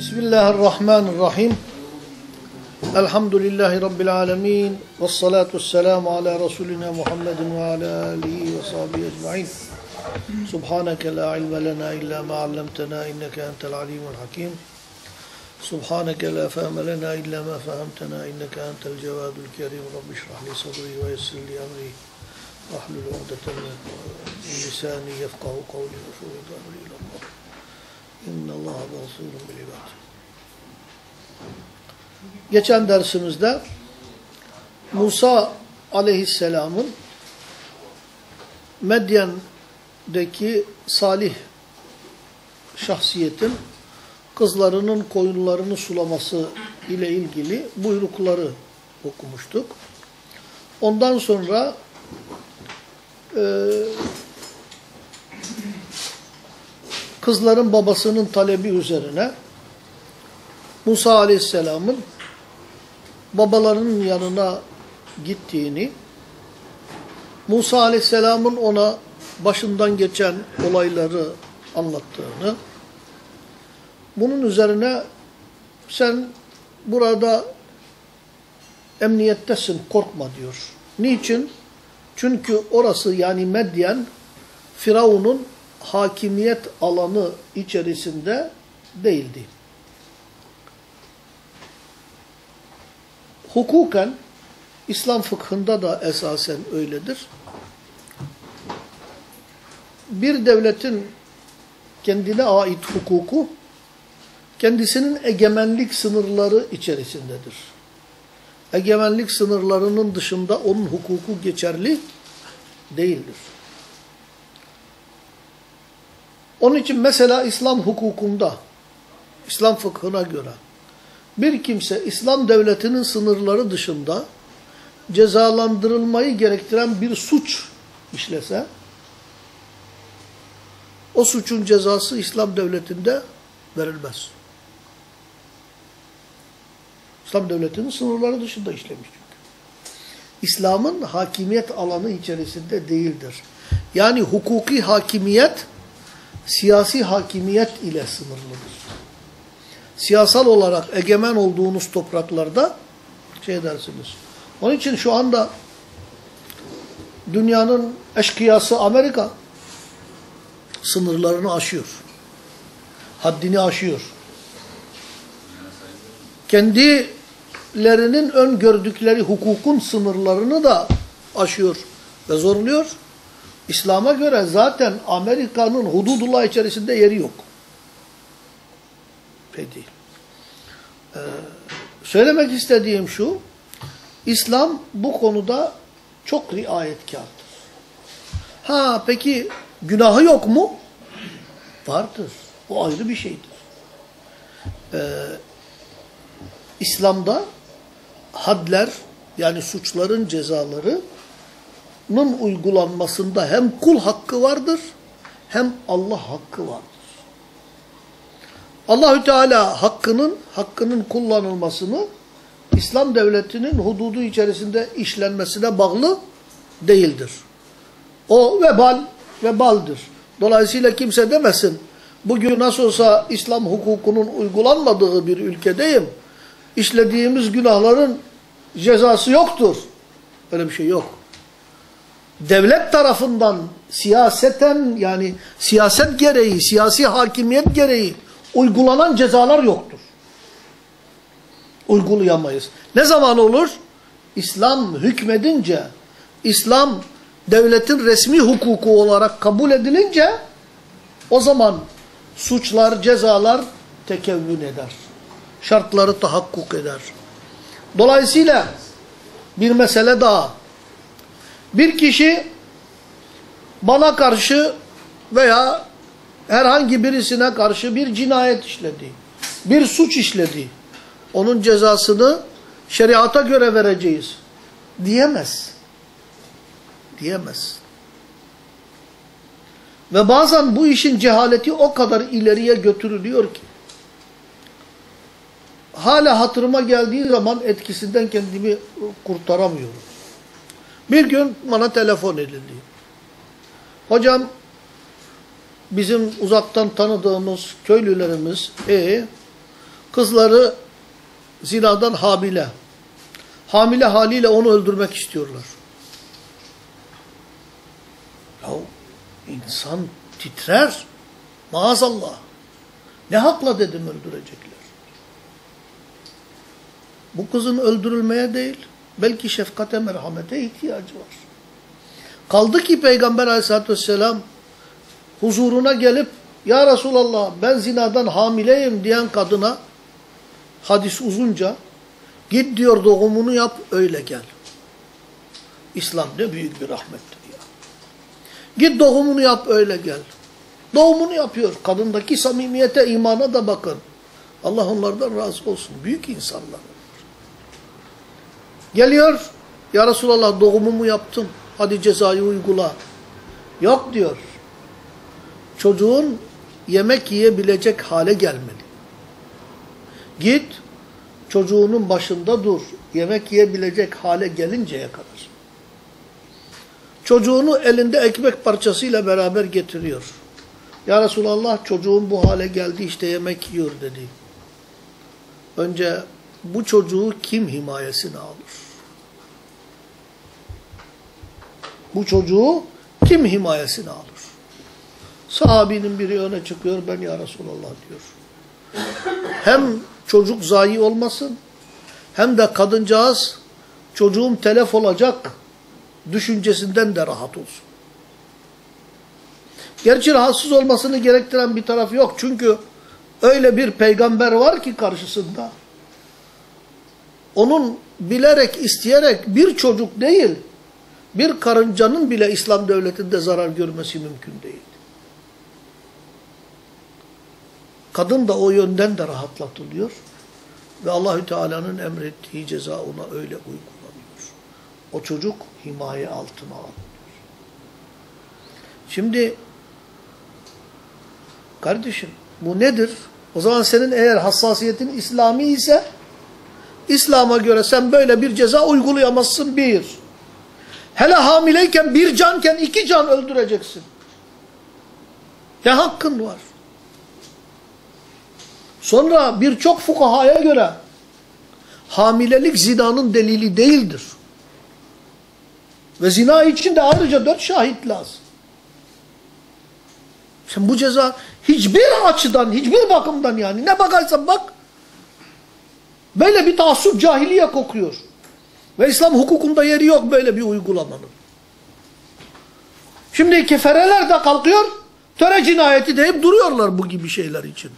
Bismillahirrahmanirrahim. Elhamdülillahi Rabbil alemin. Ve salatu vesselamu ala Resulina Muhammedin ve ala alihi ve sahbihi ecma'in. Subhaneke la ilme lena illa ma allamtena inneke entel alimul hakim. Subhaneke la fehme lena illa ma fehemtena inneke entel cevadul kerim. Rabbi şrah li sadri ve yessir li emri. Vahlul uqdeten min lisani yefkahu kavli ve şuhudu emri ilallah. İnna Allaha basirun bil. Geçen dersimizde Musa aleyhisselamın Medyen'deki salih şahsiyetin kızlarının koyunlarını sulaması ile ilgili buyrukları okumuştuk. Ondan sonra e, kızların babasının talebi üzerine Musa Aleyhisselam'ın babalarının yanına gittiğini, Musa Aleyhisselam'ın ona başından geçen olayları anlattığını, bunun üzerine sen burada emniyettesin, korkma diyor. Niçin? Çünkü orası yani Medyen, Firavun'un hakimiyet alanı içerisinde değildi. Hukuken, İslam fıkhında da esasen öyledir. Bir devletin kendine ait hukuku, kendisinin egemenlik sınırları içerisindedir. Egemenlik sınırlarının dışında onun hukuku geçerli değildir. Onun için mesela İslam hukukunda, İslam fıkhına göre bir kimse İslam devletinin sınırları dışında cezalandırılmayı gerektiren bir suç işlese, o suçun cezası İslam devletinde verilmez. İslam devletinin sınırları dışında işlemiş çünkü. İslam'ın hakimiyet alanı içerisinde değildir. Yani hukuki hakimiyet, siyasi hakimiyet ile sınırlıdır. Siyasal olarak egemen olduğunuz topraklarda şey dersiniz. Onun için şu anda dünyanın eşkıyası Amerika sınırlarını aşıyor. Haddini aşıyor. Kendilerinin öngördükleri hukukun sınırlarını da aşıyor ve zorluyor. İslam'a göre zaten Amerika'nın hududullah içerisinde yeri yok. Peki. Ee, söylemek istediğim şu, İslam bu konuda çok riayetkardır. Ha peki günahı yok mu? Vardır. O ayrı bir şeydir. Ee, İslam'da hadler yani suçların cezaları uygulanmasında hem kul hakkı vardır hem Allah hakkı vardır. Allahü Teala hakkının hakkının kullanılmasını İslam devletinin hududu içerisinde işlenmesine bağlı değildir. O vebal vebaldir. Dolayısıyla kimse demesin bugün nasıl olsa İslam hukukunun uygulanmadığı bir ülkedeyim. İşlediğimiz günahların cezası yoktur. Öyle bir şey yok devlet tarafından siyaseten yani siyaset gereği, siyasi hakimiyet gereği uygulanan cezalar yoktur. Uygulayamayız. Ne zaman olur? İslam hükmedince, İslam devletin resmi hukuku olarak kabul edilince o zaman suçlar, cezalar tekevvün eder. Şartları tahakkuk eder. Dolayısıyla bir mesele daha bir kişi bana karşı veya herhangi birisine karşı bir cinayet işledi, bir suç işledi. Onun cezasını şeriata göre vereceğiz. Diyemez. Diyemez. Ve bazen bu işin cehaleti o kadar ileriye götürülüyor ki hala hatırıma geldiği zaman etkisinden kendimi kurtaramıyorum. Bir gün bana telefon edildi. Hocam bizim uzaktan tanıdığımız köylülerimiz e Kızları zinadan hamile. Hamile haliyle onu öldürmek istiyorlar. Ya insan titrer. Maazallah. Ne hakla dedim öldürecekler. Bu kızın öldürülmeye değil, belki şefkate, merhamete ihtiyacı var. Kaldı ki Peygamber aleyhissalatü vesselam huzuruna gelip Ya Resulallah ben zinadan hamileyim diyen kadına hadis uzunca git diyor doğumunu yap öyle gel. İslam ne büyük bir rahmettir ya. Git doğumunu yap öyle gel. Doğumunu yapıyor. Kadındaki samimiyete, imana da bakın. Allah onlardan razı olsun. Büyük insanlar. Geliyor. Ya Resulallah doğumumu yaptım. Hadi cezayı uygula. Yok diyor. Çocuğun yemek yiyebilecek hale gelmeli. Git çocuğunun başında dur. Yemek yiyebilecek hale gelinceye kadar. Çocuğunu elinde ekmek parçasıyla beraber getiriyor. Ya Resulallah çocuğum bu hale geldi işte yemek yiyor dedi. Önce bu çocuğu kim himayesine alır? Bu çocuğu kim himayesine alır? Sahabinin biri öne çıkıyor ben ya Resulallah diyor. Hem çocuk zayi olmasın hem de kadıncağız çocuğum telef olacak düşüncesinden de rahat olsun. Gerçi rahatsız olmasını gerektiren bir taraf yok. Çünkü öyle bir peygamber var ki karşısında. Onun bilerek, isteyerek bir çocuk değil, bir karıncanın bile İslam devletinde zarar görmesi mümkün değil. Kadın da o yönden de rahatlatılıyor. Ve Allahü Teala'nın emrettiği ceza ona öyle uygulanıyor. O çocuk himaye altına alınıyor. Şimdi kardeşim bu nedir? O zaman senin eğer hassasiyetin İslami ise İslam'a göre sen böyle bir ceza uygulayamazsın bir. Hele hamileyken bir canken iki can öldüreceksin. Ne hakkın var? Sonra birçok fukahaya göre hamilelik zinanın delili değildir. Ve zina için de ayrıca dört şahit lazım. Şimdi bu ceza hiçbir açıdan, hiçbir bakımdan yani ne bakarsan bak böyle bir taassup cahiliye kokuyor. Ve İslam hukukunda yeri yok böyle bir uygulamanın. Şimdi kefereler de kalkıyor, töre cinayeti deyip duruyorlar bu gibi şeyler için.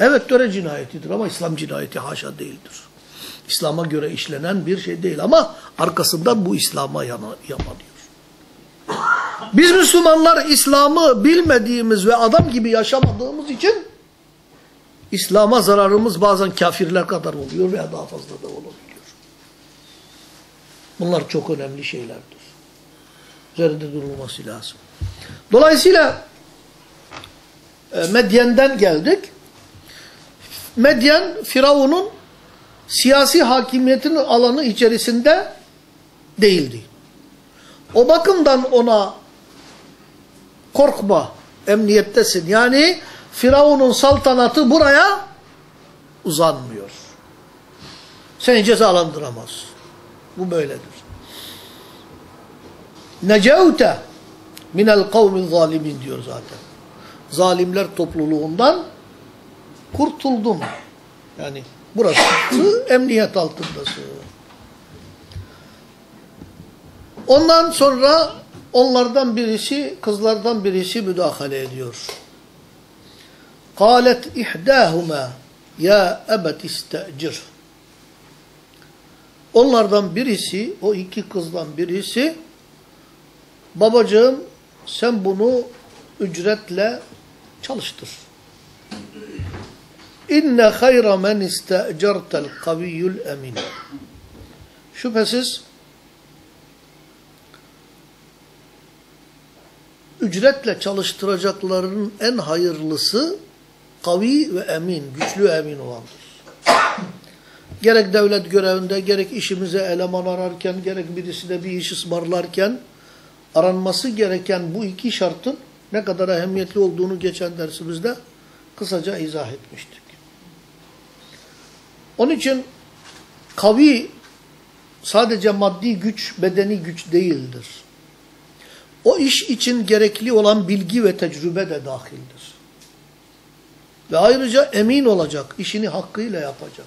Evet töre cinayetidir ama İslam cinayeti haşa değildir. İslam'a göre işlenen bir şey değil ama arkasından bu İslam'a yamanıyor. Biz Müslümanlar İslam'ı bilmediğimiz ve adam gibi yaşamadığımız için İslam'a zararımız bazen kafirler kadar oluyor veya daha fazla da olabiliyor. Bunlar çok önemli şeylerdir. Üzerinde durulması lazım. Dolayısıyla Medyen'den geldik. Medyen, Firavun'un siyasi hakimiyetinin alanı içerisinde değildi. O bakımdan ona korkma, emniyettesin. Yani Firavun'un saltanatı buraya uzanmıyor. Seni cezalandıramaz. Bu böyledir. Necevte minel kavmi zalimin diyor zaten. Zalimler topluluğundan kurtuldun. Yani burası emniyet altındasın. Ondan sonra onlardan birisi, kızlardan birisi müdahale ediyor. Kalet ihdâhuma ya ebet istecir. Onlardan birisi, o iki kızdan birisi, babacığım sen bunu ücretle çalıştır. İnne hayra men istecertel kaviyyül emin. Şüphesiz ücretle çalıştıracakların en hayırlısı kavi ve emin, güçlü emin olandır. Gerek devlet görevinde, gerek işimize eleman ararken, gerek birisi bir iş ısmarlarken aranması gereken bu iki şartın ne kadar ehemmiyetli olduğunu geçen dersimizde kısaca izah etmiştik. Onun için kavi sadece maddi güç, bedeni güç değildir. O iş için gerekli olan bilgi ve tecrübe de dahildir. Ve ayrıca emin olacak, işini hakkıyla yapacak.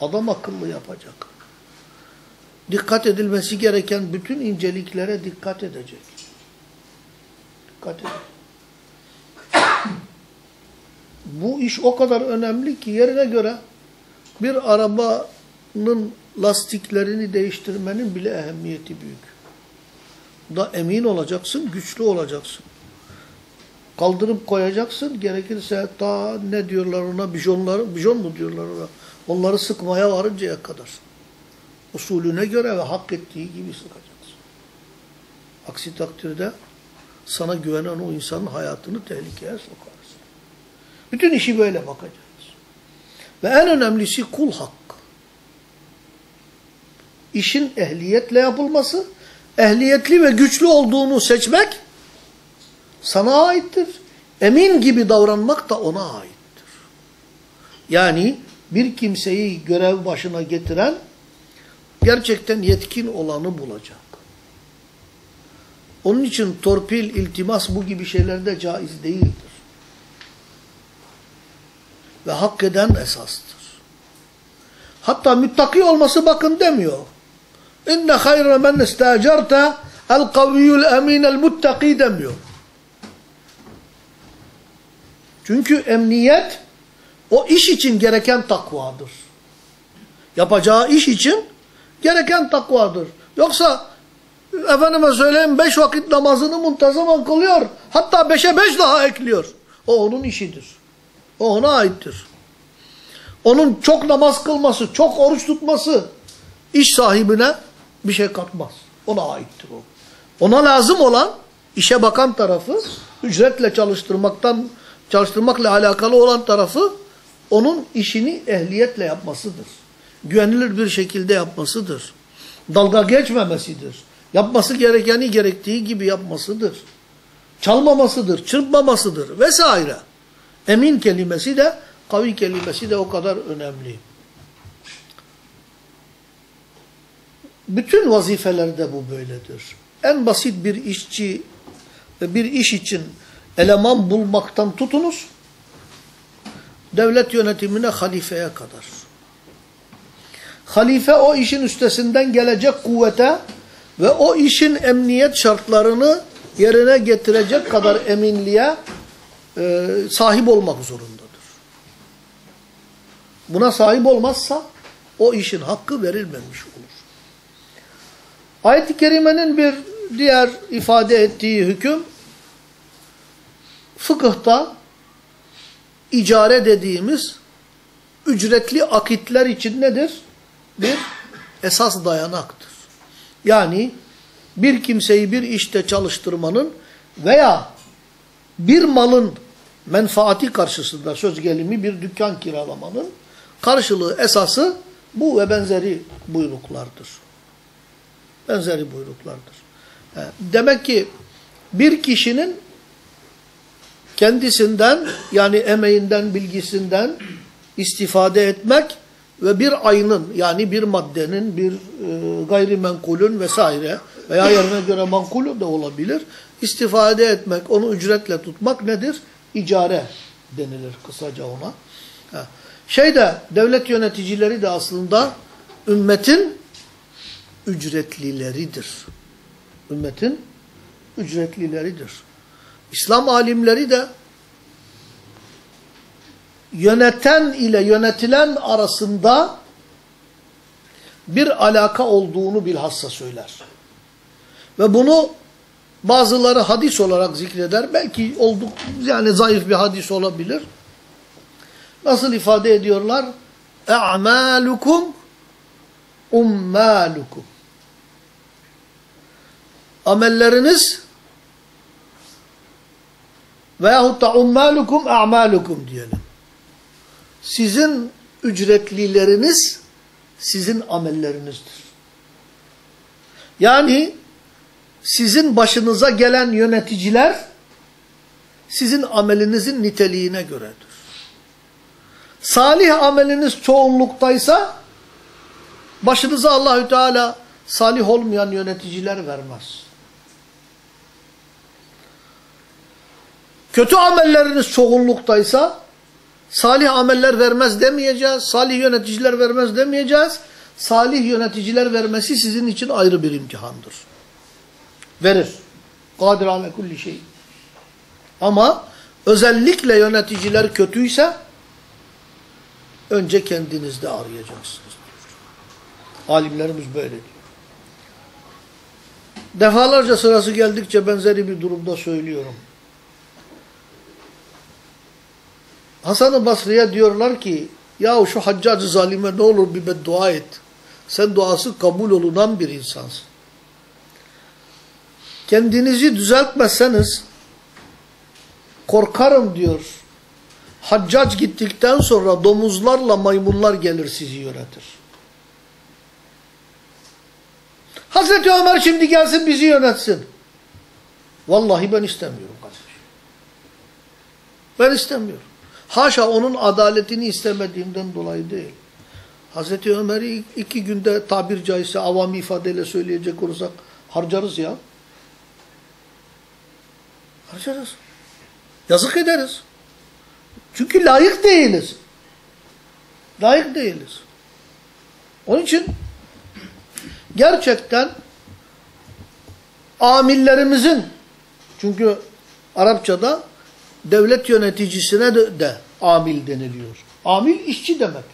Adam akıllı yapacak. Dikkat edilmesi gereken bütün inceliklere dikkat edecek. Dikkat edin. Bu iş o kadar önemli ki yerine göre bir arabanın lastiklerini değiştirmenin bile ehemmiyeti büyük. Da emin olacaksın, güçlü olacaksın. Kaldırıp koyacaksın, gerekirse ta ne diyorlar ona, bijonlar, bijon mu diyorlar ona, onları sıkmaya varıncaya kadar. Usulüne göre ve hak ettiği gibi sıkacaksın. Aksi takdirde sana güvenen o insanın hayatını tehlikeye sokarsın. Bütün işi böyle bakacağız. Ve en önemlisi kul hakkı. İşin ehliyetle yapılması, ehliyetli ve güçlü olduğunu seçmek sana aittir. Emin gibi davranmak da ona aittir. Yani bir kimseyi görev başına getiren gerçekten yetkin olanı bulacak. Onun için torpil, iltimas bu gibi şeylerde caiz değildir. Ve hak eden esastır. Hatta müttaki olması bakın demiyor. İnne hayra men istacerte el kaviyyul emin el muttaki demiyor. Çünkü emniyet o iş için gereken takvadır. Yapacağı iş için gereken takvadır. Yoksa efendime söyleyeyim beş vakit namazını muntazaman kılıyor. Hatta beşe beş daha ekliyor. O onun işidir. O ona aittir. Onun çok namaz kılması, çok oruç tutması iş sahibine bir şey katmaz. Ona aittir o. Ona lazım olan işe bakan tarafı ücretle çalıştırmaktan çalıştırmakla alakalı olan tarafı onun işini ehliyetle yapmasıdır. Güvenilir bir şekilde yapmasıdır. Dalga geçmemesidir. Yapması gerekeni gerektiği gibi yapmasıdır. Çalmamasıdır, çırpmamasıdır vesaire. Emin kelimesi de, kavi kelimesi de o kadar önemli. Bütün vazifelerde bu böyledir. En basit bir işçi bir iş için eleman bulmaktan tutunuz, devlet yönetimine halifeye kadar. Halife o işin üstesinden gelecek kuvvete ve o işin emniyet şartlarını yerine getirecek kadar eminliğe e, sahip olmak zorundadır. Buna sahip olmazsa o işin hakkı verilmemiş olur. Ayet-i Kerime'nin bir diğer ifade ettiği hüküm fıkıhta icare dediğimiz ücretli akitler için nedir? Bir esas dayanaktır. Yani bir kimseyi bir işte çalıştırmanın veya bir malın menfaati karşısında söz gelimi bir dükkan kiralamanın karşılığı esası bu ve benzeri buyruklardır. Benzeri buyruklardır. Demek ki bir kişinin kendisinden yani emeğinden, bilgisinden istifade etmek ve bir ayının yani bir maddenin, bir e, gayrimenkulün vesaire veya yerine göre mankulü de olabilir. istifade etmek, onu ücretle tutmak nedir? İcare denilir kısaca ona. Ha. Şeyde devlet yöneticileri de aslında ümmetin ücretlileridir. Ümmetin ücretlileridir. İslam alimleri de yöneten ile yönetilen arasında bir alaka olduğunu bilhassa söyler. Ve bunu bazıları hadis olarak zikreder. Belki olduk yani zayıf bir hadis olabilir. Nasıl ifade ediyorlar? E'malukum ummalukum. Amelleriniz veyahut da ummalukum a'malukum diyelim. Sizin ücretlileriniz sizin amellerinizdir. Yani sizin başınıza gelen yöneticiler sizin amelinizin niteliğine göredir. Salih ameliniz çoğunluktaysa başınıza Allahü Teala salih olmayan yöneticiler vermez. Kötü amelleriniz çoğunluktaysa salih ameller vermez demeyeceğiz. Salih yöneticiler vermez demeyeceğiz. Salih yöneticiler vermesi sizin için ayrı bir imtihandır. Verir. Kadir ale kulli şey. Ama özellikle yöneticiler kötüyse önce kendinizde arayacaksınız. Alimlerimiz böyle diyor. Defalarca sırası geldikçe benzeri bir durumda söylüyorum. Hasan-ı Basri'ye diyorlar ki ya şu haccacı zalime ne olur bir beddua et. Sen duası kabul olunan bir insansın. Kendinizi düzeltmezseniz korkarım diyor. Haccac gittikten sonra domuzlarla maymunlar gelir sizi yönetir. Hazreti Ömer şimdi gelsin bizi yönetsin. Vallahi ben istemiyorum. Ben istemiyorum. Haşa onun adaletini istemediğimden dolayı değil. Hazreti Ömer'i iki günde tabir caizse avami ifadeyle söyleyecek olursak harcarız ya. Harcarız. Yazık ederiz. Çünkü layık değiliz. Layık değiliz. Onun için gerçekten amillerimizin çünkü Arapçada devlet yöneticisine de, de amil deniliyor. Amil işçi demek.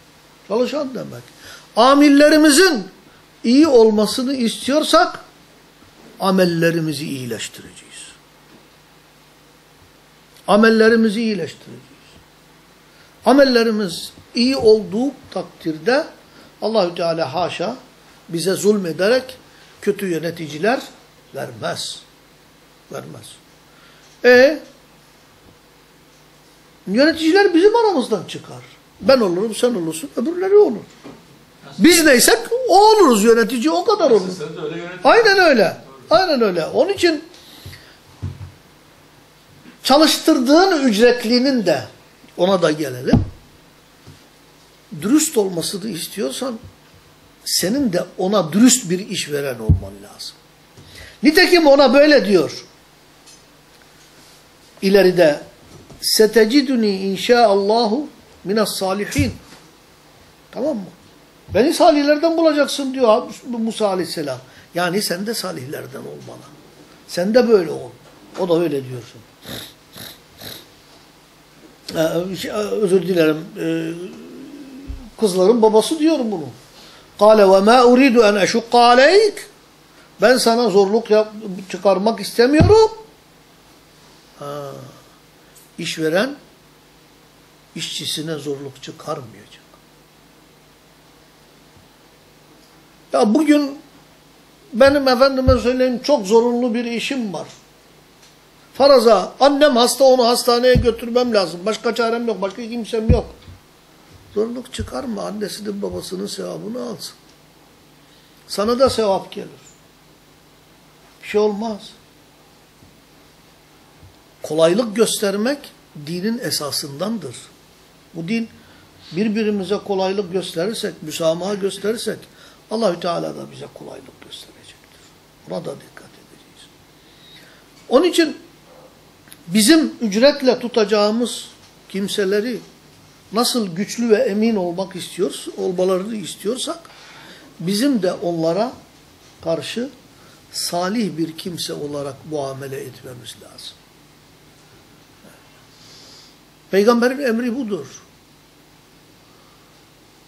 Çalışan demek. Amillerimizin iyi olmasını istiyorsak amellerimizi iyileştireceğiz. Amellerimizi iyileştireceğiz. Amellerimiz iyi olduğu takdirde Allahü Teala haşa bize zulmederek kötü yöneticiler vermez. Vermez. E yöneticiler bizim aramızdan çıkar. Ben olurum, sen olursun, öbürleri olur. Biz neysek o oluruz yönetici, o kadar olur. Aynen öyle. Aynen öyle. Onun için çalıştırdığın ücretlinin de ona da gelelim. Dürüst olmasını istiyorsan senin de ona dürüst bir iş veren olman lazım. Nitekim ona böyle diyor. İleride seteciduni inşaallahu minas salihin. Tamam mı? Beni salihlerden bulacaksın diyor Musa aleyhisselam. Yani sen de salihlerden olmalı. Sen de böyle ol. O da öyle diyorsun. Ee, özür dilerim. Ee, kızların babası diyorum bunu. Kale ve ma uridu en eşukka aleyk. Ben sana zorluk yap, çıkarmak istemiyorum. Ha. İşveren işçisine zorluk çıkarmayacak. Ya bugün benim efendime söyleyeyim çok zorunlu bir işim var. Faraza annem hasta onu hastaneye götürmem lazım. Başka çarem yok. Başka kimsem yok. Zorluk çıkarma. Annesinin babasının sevabını alsın. Sana da sevap gelir. Bir şey olmaz. Kolaylık göstermek dinin esasındandır. Bu din birbirimize kolaylık gösterirsek, müsamaha gösterirsek Allahü Teala da bize kolaylık gösterecektir. Buna da dikkat edeceğiz. Onun için bizim ücretle tutacağımız kimseleri nasıl güçlü ve emin olmak istiyoruz, olmalarını istiyorsak bizim de onlara karşı salih bir kimse olarak muamele etmemiz lazım. Peygamberin emri budur.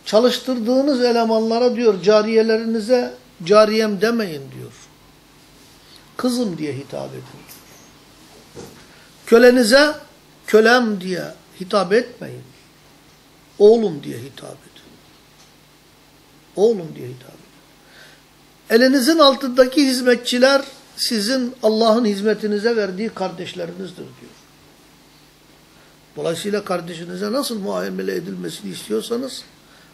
Çalıştırdığınız elemanlara diyor cariyelerinize cariyem demeyin diyor. Kızım diye hitap edin. Kölenize kölem diye hitap etmeyin. Oğlum diye hitap edin. Oğlum diye hitap edin. Elinizin altındaki hizmetçiler sizin Allah'ın hizmetinize verdiği kardeşlerinizdir diyor. Dolayısıyla kardeşinize nasıl muamele edilmesini istiyorsanız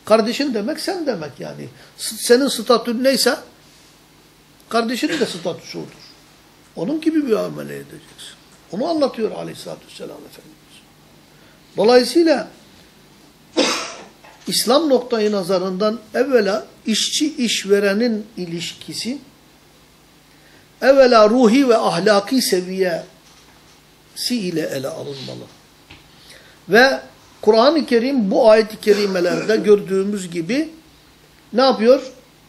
kardeşin demek sen demek yani. Senin statün neyse kardeşinin de statüsü odur. Onun gibi bir muamele edeceksin. Onu anlatıyor aleyhissalatü vesselam Efendimiz. Dolayısıyla İslam noktayı nazarından evvela işçi işverenin ilişkisi evvela ruhi ve ahlaki seviyesi ile ele alınmalı. Ve Kur'an-ı Kerim bu ayet-i kerimelerde gördüğümüz gibi ne yapıyor?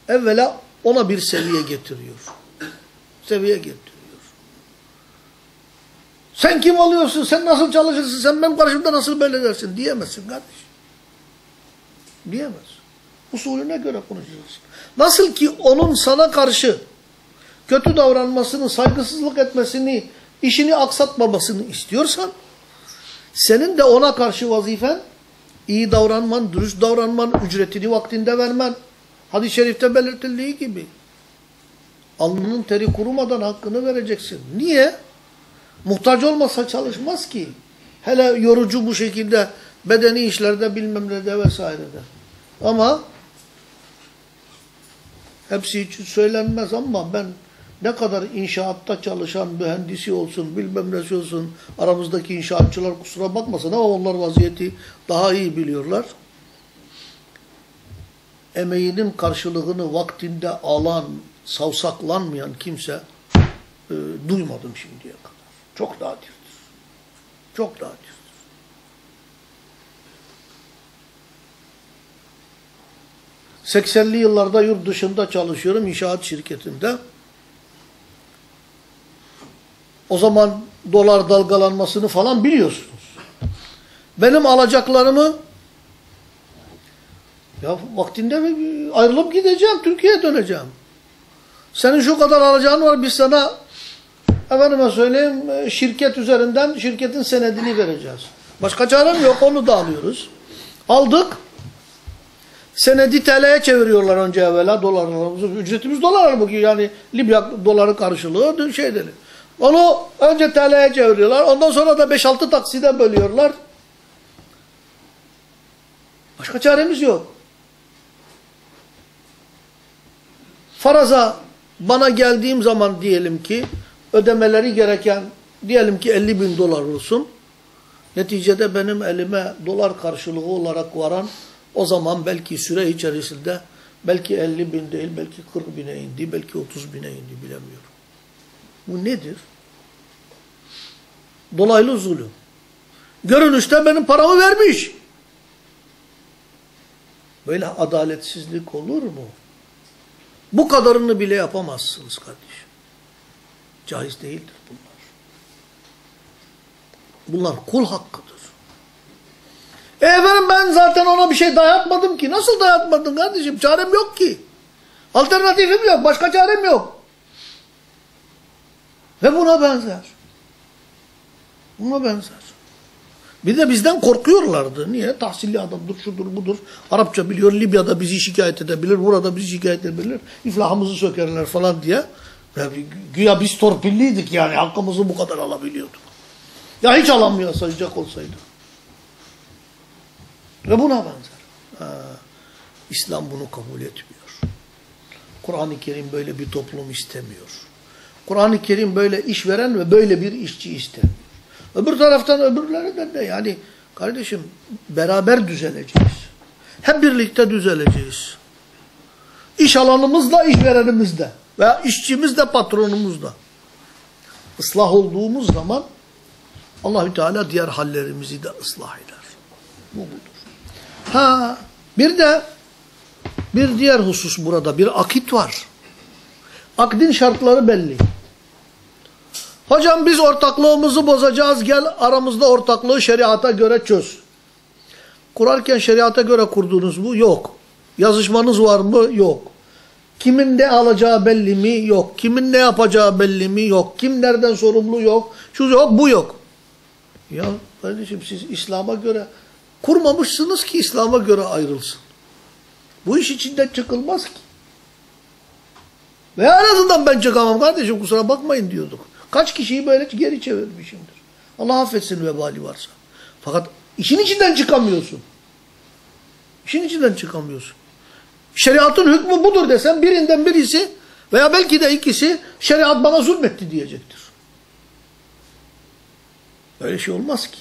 Evvela ona bir seviye getiriyor. Seviye getiriyor. Sen kim oluyorsun? Sen nasıl çalışırsın? Sen benim karşımda nasıl böyle dersin? Diyemezsin kardeşim. Diyemez. Usulüne göre konuşacaksın. Nasıl ki onun sana karşı kötü davranmasını, saygısızlık etmesini, işini aksatmamasını istiyorsan, senin de ona karşı vazifen iyi davranman, dürüst davranman, ücretini vaktinde vermen. Hadis-i şerifte belirtildiği gibi. Alnının teri kurumadan hakkını vereceksin. Niye? Muhtaç olmasa çalışmaz ki. Hele yorucu bu şekilde bedeni işlerde bilmem ne de vesairede. Ama hepsi için söylenmez ama ben ne kadar inşaatta çalışan mühendisi olsun, bilmem nesi olsun, aramızdaki inşaatçılar kusura bakmasın ama onlar vaziyeti daha iyi biliyorlar. Emeğinin karşılığını vaktinde alan, savsaklanmayan kimse e, duymadım şimdiye kadar. Çok nadirdir. Çok nadirdir. ...80'li yıllarda yurt dışında çalışıyorum inşaat şirketinde. O zaman dolar dalgalanmasını falan biliyorsunuz. Benim alacaklarımı ya vaktinde ayrılıp gideceğim, Türkiye'ye döneceğim. Senin şu kadar alacağın var, biz sana efendime söyleyeyim şirket üzerinden şirketin senedini vereceğiz. Başka çarem yok, onu da alıyoruz. Aldık. Senedi TL'ye çeviriyorlar önce evvela dolarlarımızı. Ücretimiz dolar halbuki yani Libya doları karşılığı şeyleri. Onu önce TL'ye çeviriyorlar. Ondan sonra da 5-6 takside bölüyorlar. Başka çaremiz yok. Faraza bana geldiğim zaman diyelim ki ödemeleri gereken diyelim ki 50 bin dolar olsun. Neticede benim elime dolar karşılığı olarak varan o zaman belki süre içerisinde belki 50 bin değil belki 40 bine indi belki 30 bine indi bilemiyorum. Bu nedir? Dolaylı zulüm. Görünüşte benim paramı vermiş. Böyle adaletsizlik olur mu? Bu kadarını bile yapamazsınız kardeşim. Caiz değildir bunlar. Bunlar kul hakkıdır. E efendim ben zaten ona bir şey dayatmadım ki. Nasıl dayatmadın kardeşim? Çarem yok ki. Alternatifim yok. Başka çarem yok. Ve buna benzer. Buna benzer. Bir de bizden korkuyorlardı. Niye? Tahsilli adamdır, şudur, budur. Arapça biliyor, Libya'da bizi şikayet edebilir, burada bizi şikayet edebilir. İflahımızı sökerler falan diye. Güya biz torpilliydik yani, hakkımızı bu kadar alabiliyorduk. Ya hiç alamayasayacak olsaydı. Ve buna benzer. Ha, İslam bunu kabul etmiyor. Kur'an-ı Kerim böyle bir toplum istemiyor. Kur'an-ı Kerim böyle işveren ve böyle bir işçi istemiyor. Öbür taraftan öbürlerinden de yani kardeşim beraber düzeleceğiz. Hep birlikte düzeleceğiz. İş alanımızda, işverenimizde veya işçimizde, patronumuzda ıslah olduğumuz zaman Allahü Teala diğer hallerimizi de ıslah eder. Bu budur. Ha bir de bir diğer husus burada bir akit var. Akdin şartları belli. Hocam biz ortaklığımızı bozacağız gel aramızda ortaklığı şeriata göre çöz. Kurarken şeriata göre kurdunuz mu? Yok. Yazışmanız var mı? Yok. Kimin ne alacağı belli mi? Yok. Kimin ne yapacağı belli mi? Yok. Kim nereden sorumlu? Yok. Şu yok, bu yok. Ya kardeşim siz İslam'a göre kurmamışsınız ki İslam'a göre ayrılsın. Bu iş içinden çıkılmaz ki. Ve en azından ben çıkamam kardeşim kusura bakmayın diyorduk. Kaç kişiyi böyle geri çevirmişimdir. Allah affetsin vebali varsa. Fakat işin içinden çıkamıyorsun. İşin içinden çıkamıyorsun. Şeriatın hükmü budur desem birinden birisi veya belki de ikisi şeriat bana zulmetti diyecektir. Öyle şey olmaz ki.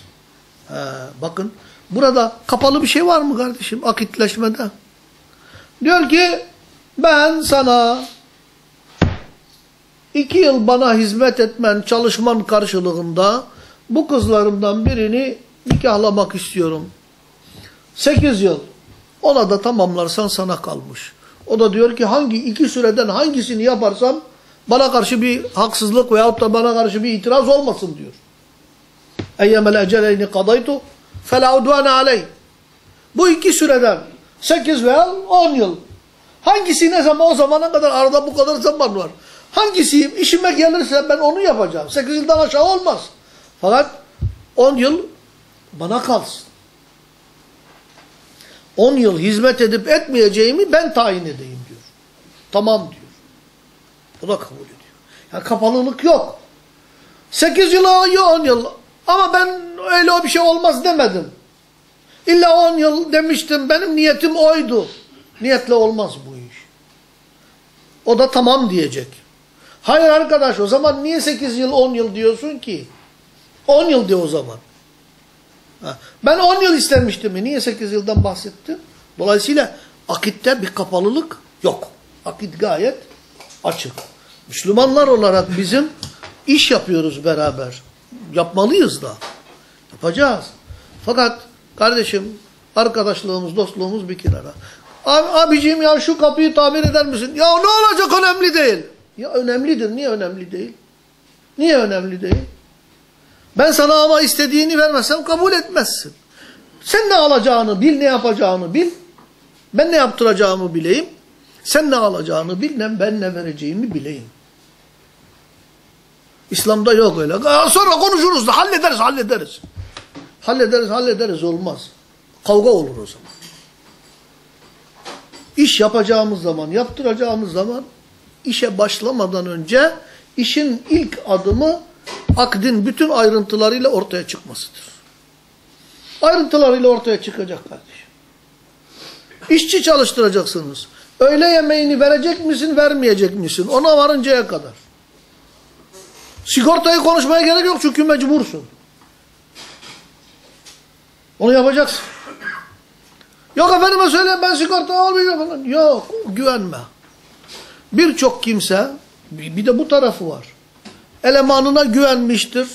He, bakın burada kapalı bir şey var mı kardeşim akitleşmede? Diyor ki ben sana iki yıl bana hizmet etmen, çalışman karşılığında bu kızlarımdan birini nikahlamak istiyorum. Sekiz yıl. Ona da tamamlarsan sana kalmış. O da diyor ki hangi iki süreden hangisini yaparsam bana karşı bir haksızlık veyahut da bana karşı bir itiraz olmasın diyor. Eyyemel eceleyni kadaytu felâ udvâne aleyh. Bu iki süreden 8 veya 10 yıl. Hangisi ne zaman o zamana kadar arada bu kadar zaman var. Hangisiyim işime gelirse ben onu yapacağım. 8 yıldan aşağı olmaz. Fakat 10 yıl bana kalsın. 10 yıl hizmet edip etmeyeceğimi ben tayin edeyim diyor. Tamam diyor. O da kabul ediyor. Yani kapalılık yok. 8 yıl 10 yıl ama ben öyle bir şey olmaz demedim. İlla 10 yıl demiştim benim niyetim oydu. Niyetle olmaz bu iş. O da tamam diyecek. Hayır arkadaş o zaman niye 8 yıl 10 yıl diyorsun ki? 10 yıl de o zaman. Ben 10 yıl istemiştim. Niye 8 yıldan bahsettim? Dolayısıyla akitte bir kapalılık yok. Akit gayet açık. Müslümanlar olarak bizim iş yapıyoruz beraber. Yapmalıyız da. Yapacağız. Fakat kardeşim arkadaşlığımız, dostluğumuz bir kenara. Abi, abiciğim ya şu kapıyı tamir eder misin? Ya ne olacak önemli değil. Ya önemlidir. Niye önemli değil? Niye önemli değil? Ben sana ama istediğini vermezsem kabul etmezsin. Sen ne alacağını bil, ne yapacağını bil. Ben ne yaptıracağımı bileyim. Sen ne alacağını bil, ne ben ne vereceğimi bileyim. İslam'da yok öyle. Sonra konuşuruz da hallederiz, hallederiz. Hallederiz, hallederiz olmaz. Kavga olur o zaman. İş yapacağımız zaman, yaptıracağımız zaman işe başlamadan önce işin ilk adımı akdin bütün ayrıntılarıyla ortaya çıkmasıdır. Ayrıntılarıyla ortaya çıkacak kardeşim. İşçi çalıştıracaksınız. Öğle yemeğini verecek misin, vermeyecek misin? Ona varıncaya kadar. Sigortayı konuşmaya gerek yok çünkü mecbursun. Onu yapacaksın. Yok efendime söyle ben sigorta almayacağım. Yok güvenme. Birçok kimse bir de bu tarafı var. Elemanına güvenmiştir.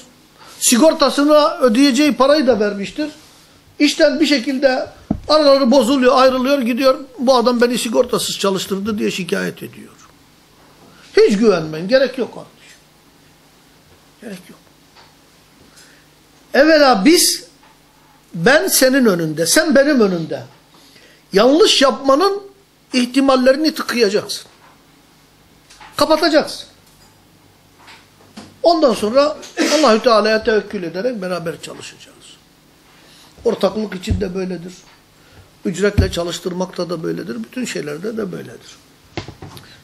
Sigortasına ödeyeceği parayı da vermiştir. İşten bir şekilde araları bozuluyor, ayrılıyor, gidiyor. Bu adam beni sigortasız çalıştırdı diye şikayet ediyor. Hiç güvenmeyin. Gerek yok kardeşim. Gerek yok. Evvela biz ben senin önünde, sen benim önünde yanlış yapmanın ihtimallerini tıkayacaksın. Kapatacaksın. Ondan sonra Allahü Teala'ya tevekkül ederek beraber çalışacağız. Ortaklık içinde böyledir. Ücretle çalıştırmakta da böyledir. Bütün şeylerde de böyledir.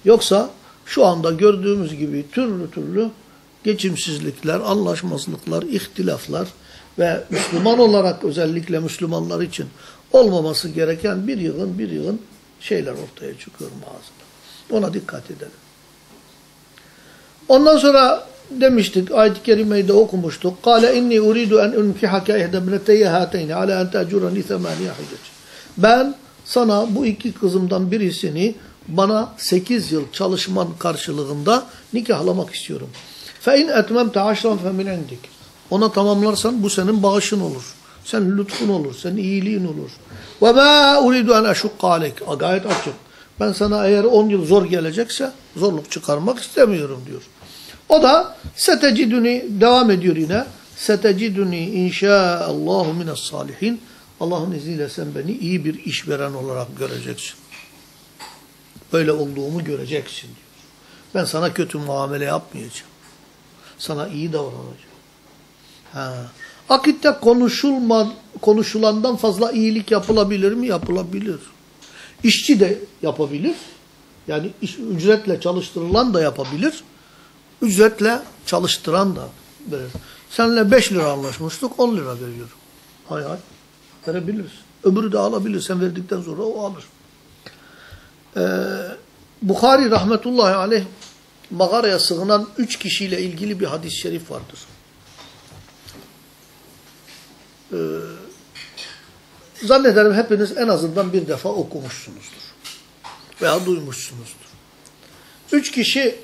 Yoksa şu anda gördüğümüz gibi türlü türlü geçimsizlikler, anlaşmazlıklar, ihtilaflar ve Müslüman olarak özellikle Müslümanlar için olmaması gereken bir yığın bir yığın şeyler ortaya çıkıyor mağazada. Ona dikkat edelim. Ondan sonra demiştik, ayet-i kerimeyi de okumuştuk. Kale inni uridu en unkihake ehdebneteyye hateyni ala en tecurani semaniye hicec. Ben sana bu iki kızımdan birisini bana sekiz yıl çalışman karşılığında nikahlamak istiyorum. Fe in etmemte aşran fe min indik. Ona tamamlarsan bu senin bağışın olur. Senin lütfun olur, senin iyiliğin olur. Ve ma uridu en eşukka aleyk. Gayet açık. Ben sana eğer on yıl zor gelecekse zorluk çıkarmak istemiyorum diyor. O da seteciduni devam ediyor yine. Seteciduni inşaallahu mines salihin. Allah'ın izniyle sen beni iyi bir işveren olarak göreceksin. Böyle olduğumu göreceksin diyor. Ben sana kötü muamele yapmayacağım. Sana iyi davranacağım. Ha. Akitte konuşulma, konuşulandan fazla iyilik yapılabilir mi? Yapılabilir. İşçi de yapabilir. Yani iş, ücretle çalıştırılan da yapabilir. Ücretle çalıştıran da verir. Seninle 5 lira anlaşmıştık 10 lira veriyorum. Hay hay. Verebiliriz. Öbürü de alabilir. Sen verdikten sonra o alır. Ee, Bukhari rahmetullahi aleyh mağaraya sığınan üç kişiyle ilgili bir hadis-i şerif vardır. e, zannederim hepiniz en azından bir defa okumuşsunuzdur. Veya duymuşsunuzdur. Üç kişi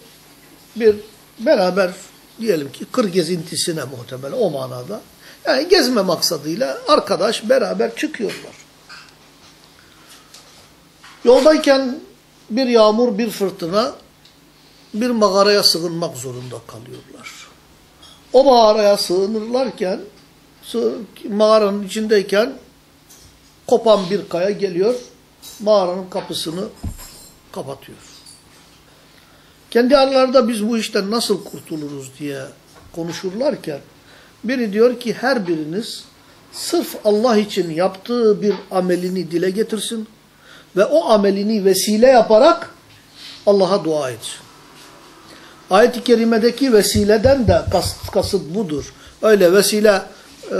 bir beraber diyelim ki kır gezintisine muhtemelen o manada. Yani gezme maksadıyla arkadaş beraber çıkıyorlar. Yoldayken bir yağmur, bir fırtına bir mağaraya sığınmak zorunda kalıyorlar. O mağaraya sığınırlarken mağaranın içindeyken kopan bir kaya geliyor, mağaranın kapısını kapatıyor. Kendi aralarında biz bu işten nasıl kurtuluruz diye konuşurlarken biri diyor ki her biriniz sırf Allah için yaptığı bir amelini dile getirsin ve o amelini vesile yaparak Allah'a dua etsin. Ayet-i kerimedeki vesileden de kasıt, kasıt budur. Öyle vesile e,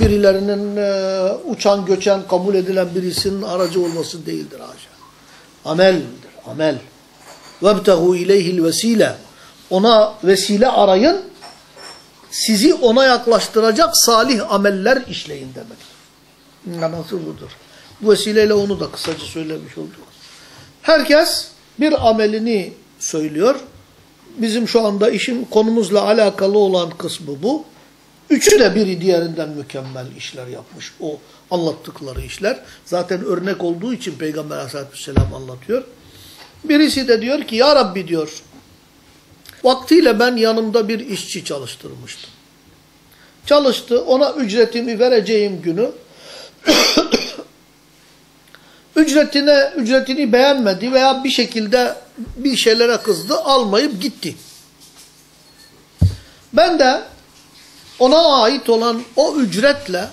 birilerinin e, uçan göçen kabul edilen birisinin aracı olması değildir haşa. Ameldir, amel. وَابْتَغُوا اِلَيْهِ الْوَس۪يلَ Ona vesile arayın, sizi ona yaklaştıracak salih ameller işleyin demek. Nasıl budur? Bu vesileyle onu da kısaca söylemiş olduk. Herkes bir amelini söylüyor. Bizim şu anda işin konumuzla alakalı olan kısmı bu. Üçü de biri diğerinden mükemmel işler yapmış. O anlattıkları işler. Zaten örnek olduğu için Peygamber aleyhissalatü vesselam anlatıyor. Birisi de diyor ki ya Rabbi diyor. Vaktiyle ben yanımda bir işçi çalıştırmıştım. Çalıştı. Ona ücretimi vereceğim günü ücretine ücretini beğenmedi veya bir şekilde bir şeylere kızdı, almayıp gitti. Ben de ona ait olan o ücretle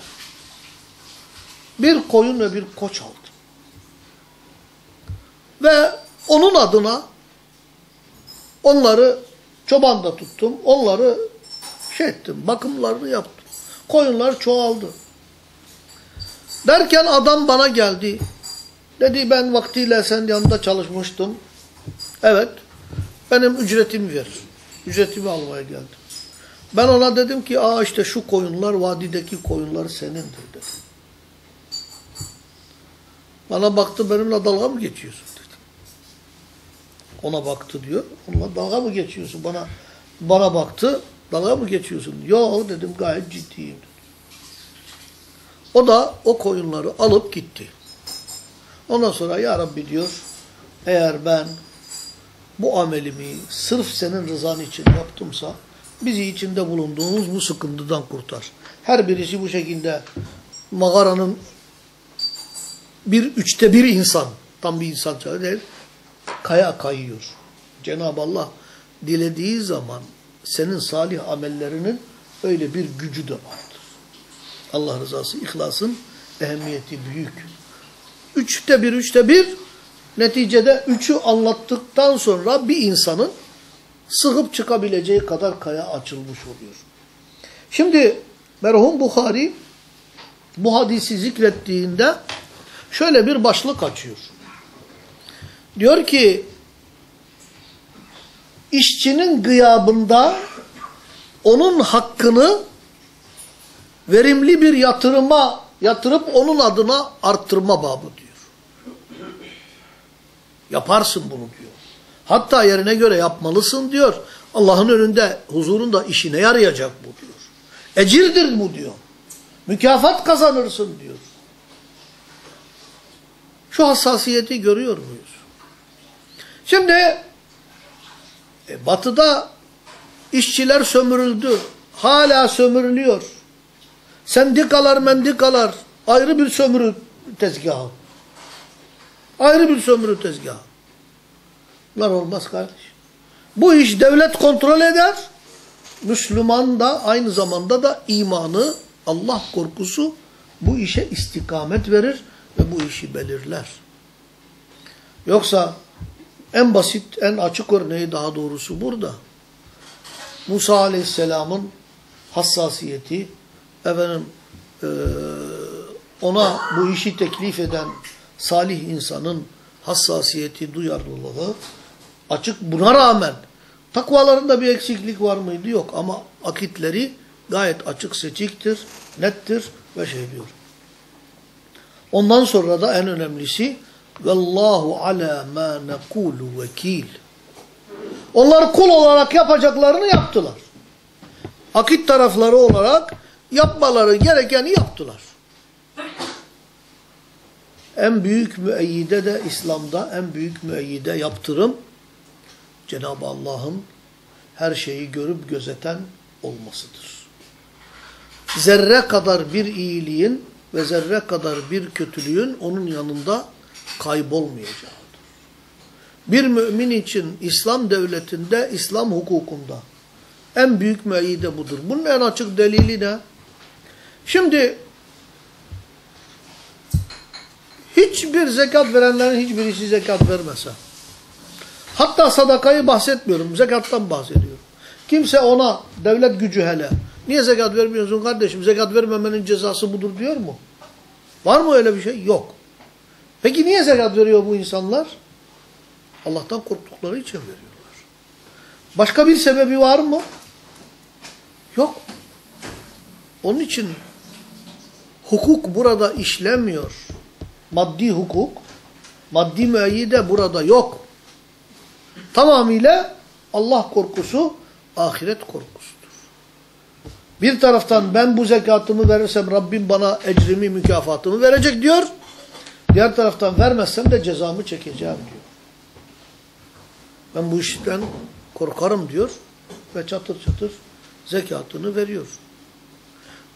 bir koyun ve bir koç aldım. Ve onun adına onları çobanda tuttum. Onları şey ettim, bakımlarını yaptım. Koyunlar çoğaldı. Derken adam bana geldi. Dedi ben vaktiyle sen yanında çalışmıştım. Evet. Benim ücretimi ver. Ücretimi almaya geldim. Ben ona dedim ki aa işte şu koyunlar vadideki koyunlar senindir dedim. Bana baktı benimle dalga mı geçiyorsun dedi. Ona baktı diyor. Onunla dalga mı geçiyorsun? Bana bana baktı. Dalga mı geçiyorsun? Yok dedim gayet ciddiyim. O da o koyunları alıp gitti. Ondan sonra ya Rabbi diyor eğer ben bu amelimi sırf senin rızan için yaptımsa bizi içinde bulunduğumuz bu sıkıntıdan kurtar. Her birisi bu şekilde mağaranın bir üçte bir insan, tam bir insan değil, kaya kayıyor. Cenab-ı Allah dilediği zaman senin salih amellerinin öyle bir gücü de vardır. Allah rızası, ihlasın ehemmiyeti büyük. Üçte bir, üçte bir neticede üçü anlattıktan sonra bir insanın sığıp çıkabileceği kadar kaya açılmış oluyor. Şimdi merhum Bukhari bu hadisi zikrettiğinde şöyle bir başlık açıyor. Diyor ki işçinin gıyabında onun hakkını verimli bir yatırıma yatırıp onun adına arttırma babı diyor. Yaparsın bunu diyor. Hatta yerine göre yapmalısın diyor. Allah'ın önünde, huzurunda işine yarayacak bu diyor. Ecirdir bu diyor. Mükafat kazanırsın diyor. Şu hassasiyeti görüyor muyuz? Şimdi e, batıda işçiler sömürüldü. Hala sömürülüyor. Sendikalar mendikalar ayrı bir sömürü tezgahı. Ayrı bir sömürü tezgahı. Bunlar olmaz kardeş. Bu iş devlet kontrol eder. Müslüman da aynı zamanda da imanı, Allah korkusu bu işe istikamet verir ve bu işi belirler. Yoksa en basit, en açık örneği daha doğrusu burada. Musa Aleyhisselam'ın hassasiyeti, efendim e, ona bu işi teklif eden salih insanın hassasiyeti, duyarlılığı açık. Buna rağmen takvalarında bir eksiklik var mıydı? Yok ama akitleri gayet açık seçiktir, nettir ve şey diyor. Ondan sonra da en önemlisi Vallahu ala ma nekulu vekil. Onlar kul olarak yapacaklarını yaptılar. Akit tarafları olarak yapmaları gerekeni yaptılar. En büyük müeyyide de İslam'da en büyük müeyyide yaptırım Cenab-ı Allah'ın her şeyi görüp gözeten olmasıdır. Zerre kadar bir iyiliğin ve zerre kadar bir kötülüğün onun yanında kaybolmayacağıdır. Bir mümin için İslam devletinde, İslam hukukunda en büyük müeyyide budur. Bunun en açık delili ne? Şimdi hiçbir zekat verenlerin hiçbirisi zekat vermese, hatta sadakayı bahsetmiyorum, zekattan bahsediyorum. Kimse ona devlet gücü hele, niye zekat vermiyorsun kardeşim, zekat vermemenin cezası budur diyor mu? Var mı öyle bir şey? Yok. Peki niye zekat veriyor bu insanlar? Allah'tan korktukları için veriyorlar. Başka bir sebebi var mı? Yok. Onun için hukuk burada işlemiyor. Maddi hukuk, maddi müeyyide burada yok. Tamamıyla Allah korkusu, ahiret korkusudur. Bir taraftan ben bu zekatımı verirsem Rabbim bana ecrimi, mükafatımı verecek diyor. Diğer taraftan vermezsem de cezamı çekeceğim diyor. Ben bu işten korkarım diyor ve çatır çatır zekatını veriyor.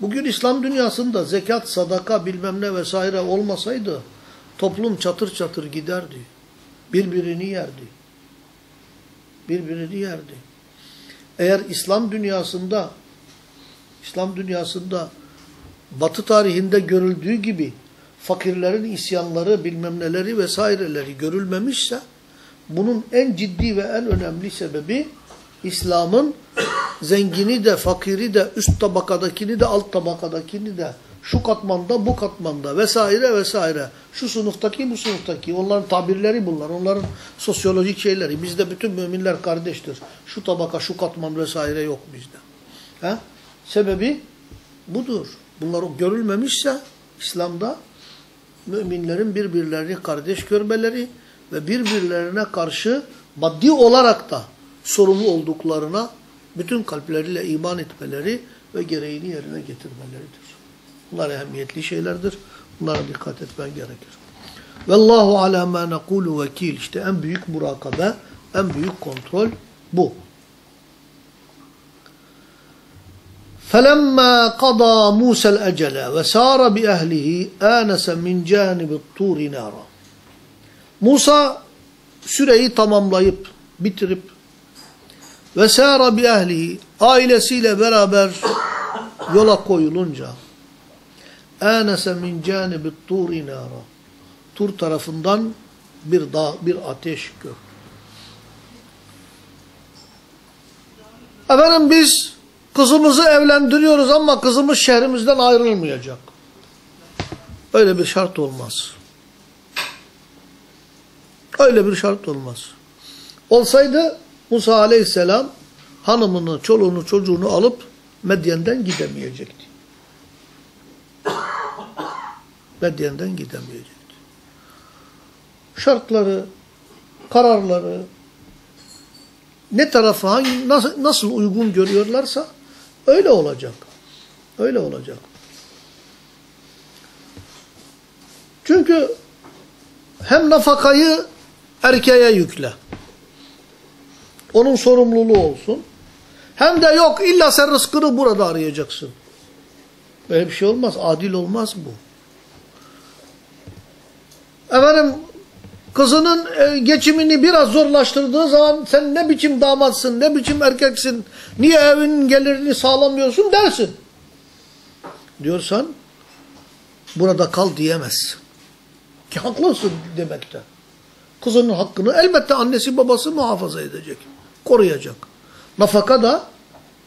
Bugün İslam dünyasında zekat, sadaka bilmem ne vesaire olmasaydı toplum çatır çatır giderdi. Birbirini yerdi. Birbirini yerdi. Eğer İslam dünyasında İslam dünyasında Batı tarihinde görüldüğü gibi fakirlerin isyanları bilmem neleri vesaireleri görülmemişse bunun en ciddi ve en önemli sebebi İslam'ın zengini de fakiri de üst tabakadakini de alt tabakadakini de şu katmanda bu katmanda vesaire vesaire. Şu sınıftaki bu sınıftaki. Onların tabirleri bunlar. Onların sosyolojik şeyleri. Bizde bütün müminler kardeştir. Şu tabaka şu katman vesaire yok bizde. He? sebebi budur. Bunlar görülmemişse İslam'da müminlerin birbirlerini kardeş görmeleri ve birbirlerine karşı maddi olarak da sorumlu olduklarına bütün kalpleriyle iman etmeleri ve gereğini yerine getirmeleridir. Bunlar ehemmiyetli şeylerdir. Bunlara dikkat etmen gerekir. Vallahu ala ma nekulu vekil. İşte en büyük murakabe, en büyük kontrol bu. فَلَمَّا قَضَى مُوسَى الْأَجَلَ وَسَارَ بِأَهْلِهِ آنَسَ مِنْ جَانِبِ الطُّورِ نَارًا Musa süreyi tamamlayıp, bitirip ve sâra bi ehlihi ailesiyle beraber yola koyulunca ânese min cânibi tûri nâra Tur tarafından bir dağ, bir ateş gör. Efendim biz kızımızı evlendiriyoruz ama kızımız şehrimizden ayrılmayacak. Öyle bir şart olmaz. Öyle bir şart olmaz. Olsaydı Musa aleyhisselam hanımını, çoluğunu, çocuğunu alıp Medyen'den gidemeyecekti. Medyen'den gidemeyecekti. Şartları, kararları ne tarafa nasıl, nasıl uygun görüyorlarsa öyle olacak. Öyle olacak. Çünkü hem nafakayı erkeğe yükle. Onun sorumluluğu olsun. Hem de yok illa sen rızkını burada arayacaksın. Böyle bir şey olmaz. Adil olmaz bu. Efendim kızının e, geçimini biraz zorlaştırdığı zaman sen ne biçim damatsın, ne biçim erkeksin, niye evinin gelirini sağlamıyorsun dersin. Diyorsan burada kal diyemezsin. Ki haklısın demekte. Kızının hakkını elbette annesi babası muhafaza edecek. Koruyacak. Nafaka da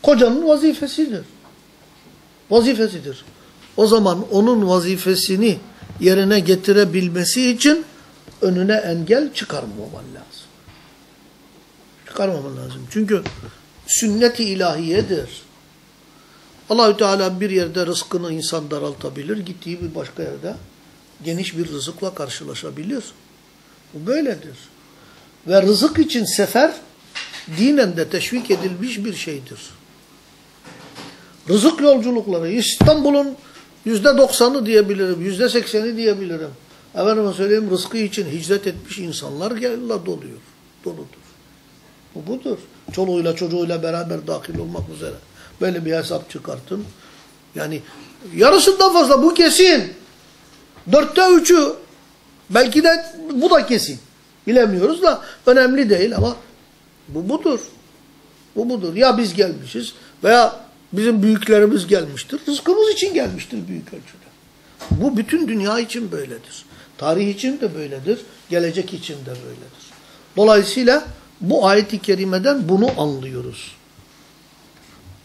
kocanın vazifesidir. Vazifesidir. O zaman onun vazifesini yerine getirebilmesi için önüne engel çıkarmaman lazım. Çıkarmaman lazım. Çünkü sünnet-i ilahiyedir. Allahü Teala bir yerde rızkını insan daraltabilir, gittiği bir başka yerde geniş bir rızıkla karşılaşabilir. Bu böyledir. Ve rızık için sefer dinen de teşvik edilmiş bir şeydir. Rızık yolculukları İstanbul'un yüzde doksanı diyebilirim, yüzde sekseni diyebilirim. Efendime söyleyeyim rızkı için hicret etmiş insanlar gella doluyor, doludur. Bu budur. Çoluğuyla çocuğuyla beraber dahil olmak üzere. Böyle bir hesap çıkartın. Yani yarısından fazla bu kesin. Dörtte üçü belki de bu da kesin. Bilemiyoruz da önemli değil ama bu budur. Bu budur. Ya biz gelmişiz veya bizim büyüklerimiz gelmiştir. Rızkımız için gelmiştir büyük ölçüde. Bu bütün dünya için böyledir. Tarih için de böyledir. Gelecek için de böyledir. Dolayısıyla bu ayet-i kerimeden bunu anlıyoruz.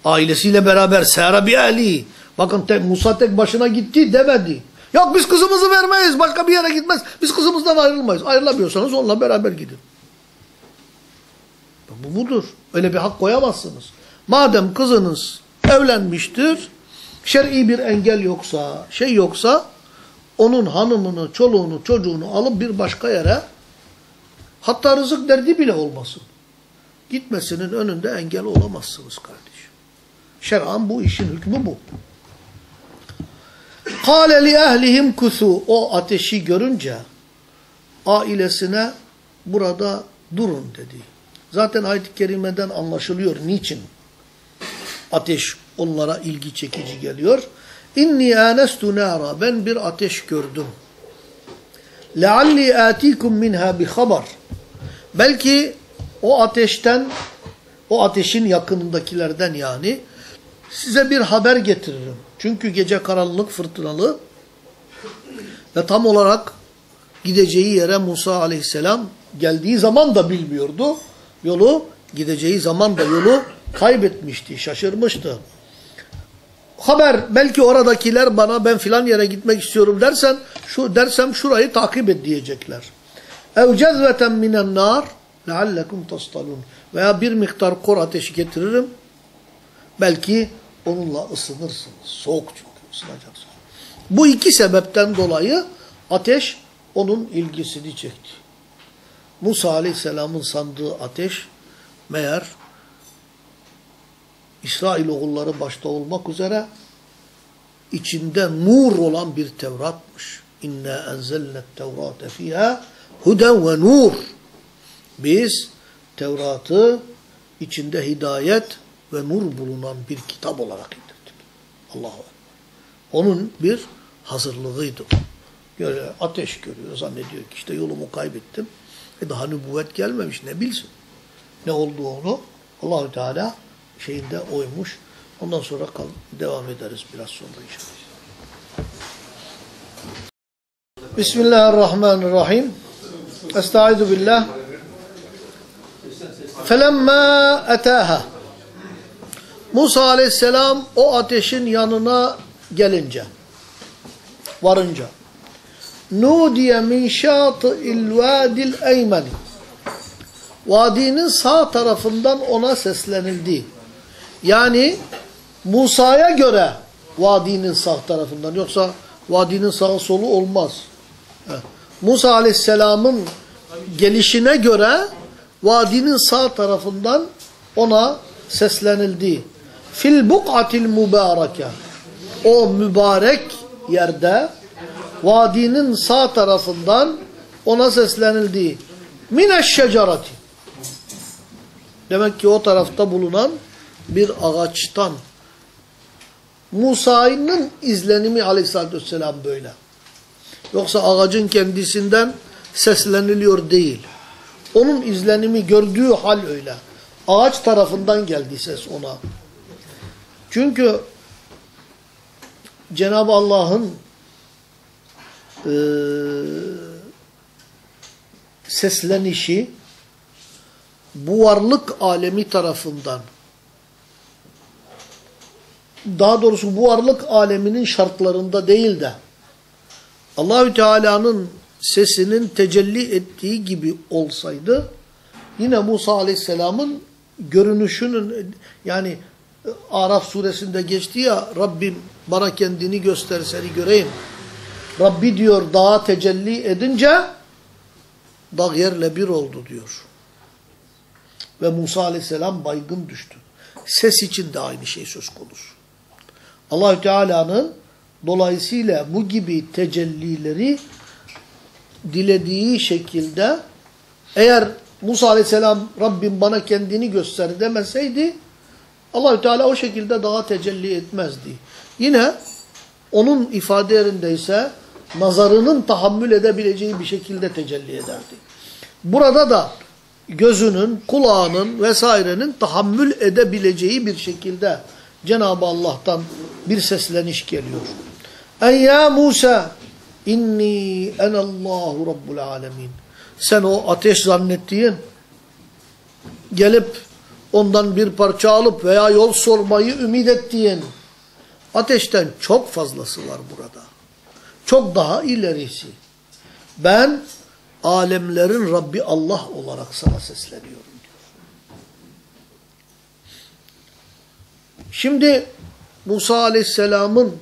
Ailesiyle beraber Sera bi ehli. Bakın tek, Musa tek başına gitti demedi. Yok biz kızımızı vermeyiz. Başka bir yere gitmez. Biz kızımızdan ayrılmayız. Ayrılamıyorsanız onunla beraber gidin. Bu budur. Öyle bir hak koyamazsınız. Madem kızınız evlenmiştir, şer'i bir engel yoksa, şey yoksa, onun hanımını, çoluğunu, çocuğunu alıp bir başka yere, hatta rızık derdi bile olmasın. Gitmesinin önünde engel olamazsınız kardeşim. Şer'an bu işin hükmü bu. Kâle li ehlihim kusu. O ateşi görünce ailesine burada durun dedi. Zaten ayet-i kerimeden anlaşılıyor niçin ateş onlara ilgi çekici geliyor. İnni ânestu nâra. Ben bir ateş gördüm. Lealli âtikum minha bi haber. Belki o ateşten, o ateşin yakınındakilerden yani size bir haber getiririm. Çünkü gece karanlık, fırtınalı ve tam olarak gideceği yere Musa aleyhisselam geldiği zaman da bilmiyordu. Yolu, gideceği zaman da yolu kaybetmişti, şaşırmıştı haber belki oradakiler bana ben filan yere gitmek istiyorum dersen şu dersem şurayı takip et diyecekler. Ev cezveten minen nar leallekum tastalun. Veya bir miktar kor ateşi getiririm. Belki onunla ısınırsınız. Soğuk çünkü ısınacaksınız. Bu iki sebepten dolayı ateş onun ilgisini çekti. Musa Aleyhisselam'ın sandığı ateş meğer İsrail oğulları başta olmak üzere içinde nur olan bir Tevrat'mış. İnna enzelnet tevrate fiha huden ve nur. Biz Tevrat'ı içinde hidayet ve nur bulunan bir kitap olarak indirdik. Allah'a Onun bir hazırlığıydı. Böyle ateş görüyor, zannediyor ki işte yolumu kaybettim. E daha nübüvvet gelmemiş, ne bilsin. Ne olduğunu Allahü Teala şeyinde oymuş. Ondan sonra kal devam ederiz biraz sonra inşallah. Bismillahirrahmanirrahim. Estaizu billah. Felemma etâhâ. Musa aleyhisselam o ateşin yanına gelince, varınca, nudiye min şâtı'il vâdil eymeni. Vadinin sağ tarafından ona seslenildi. Yani Musa'ya göre vadinin sağ tarafından. Yoksa vadinin sağ solu olmaz. Musa aleyhisselamın gelişine göre vadinin sağ tarafından ona seslenildi. Fil buk'atil mübareke. O mübarek yerde vadinin sağ tarafından ona seslenildi. Mineşşecerati. Demek ki o tarafta bulunan bir ağaçtan. Musa'nın izlenimi aleyhissalatü vesselam böyle. Yoksa ağacın kendisinden sesleniliyor değil. Onun izlenimi gördüğü hal öyle. Ağaç tarafından geldi ses ona. Çünkü Cenab-ı Allah'ın e, seslenişi bu varlık alemi tarafından daha doğrusu bu varlık aleminin şartlarında değil de Allahü Teala'nın sesinin tecelli ettiği gibi olsaydı yine Musa Aleyhisselam'ın görünüşünün yani Araf suresinde geçti ya Rabbim bana kendini göster seni göreyim. Rabbi diyor dağa tecelli edince dağ yerle bir oldu diyor. Ve Musa aleyhisselam baygın düştü. Ses için de aynı şey söz konusu. Allahü Teala'nın dolayısıyla bu gibi tecellileri dilediği şekilde eğer Musa aleyhisselam Rabbim bana kendini göster demeseydi Allahü Teala o şekilde daha tecelli etmezdi. Yine onun ifade yerindeyse nazarının tahammül edebileceği bir şekilde tecelli ederdi. Burada da gözünün, kulağının vesairenin tahammül edebileceği bir şekilde Cenab-ı Allah'tan bir sesleniş geliyor. En ya Musa inni enallahu rabbul alemin. Sen o ateş zannettiğin gelip ondan bir parça alıp veya yol sormayı ümit ettiğin ateşten çok fazlası var burada. Çok daha ilerisi. Ben alemlerin Rabbi Allah olarak sana sesleniyorum Şimdi Musa Aleyhisselam'ın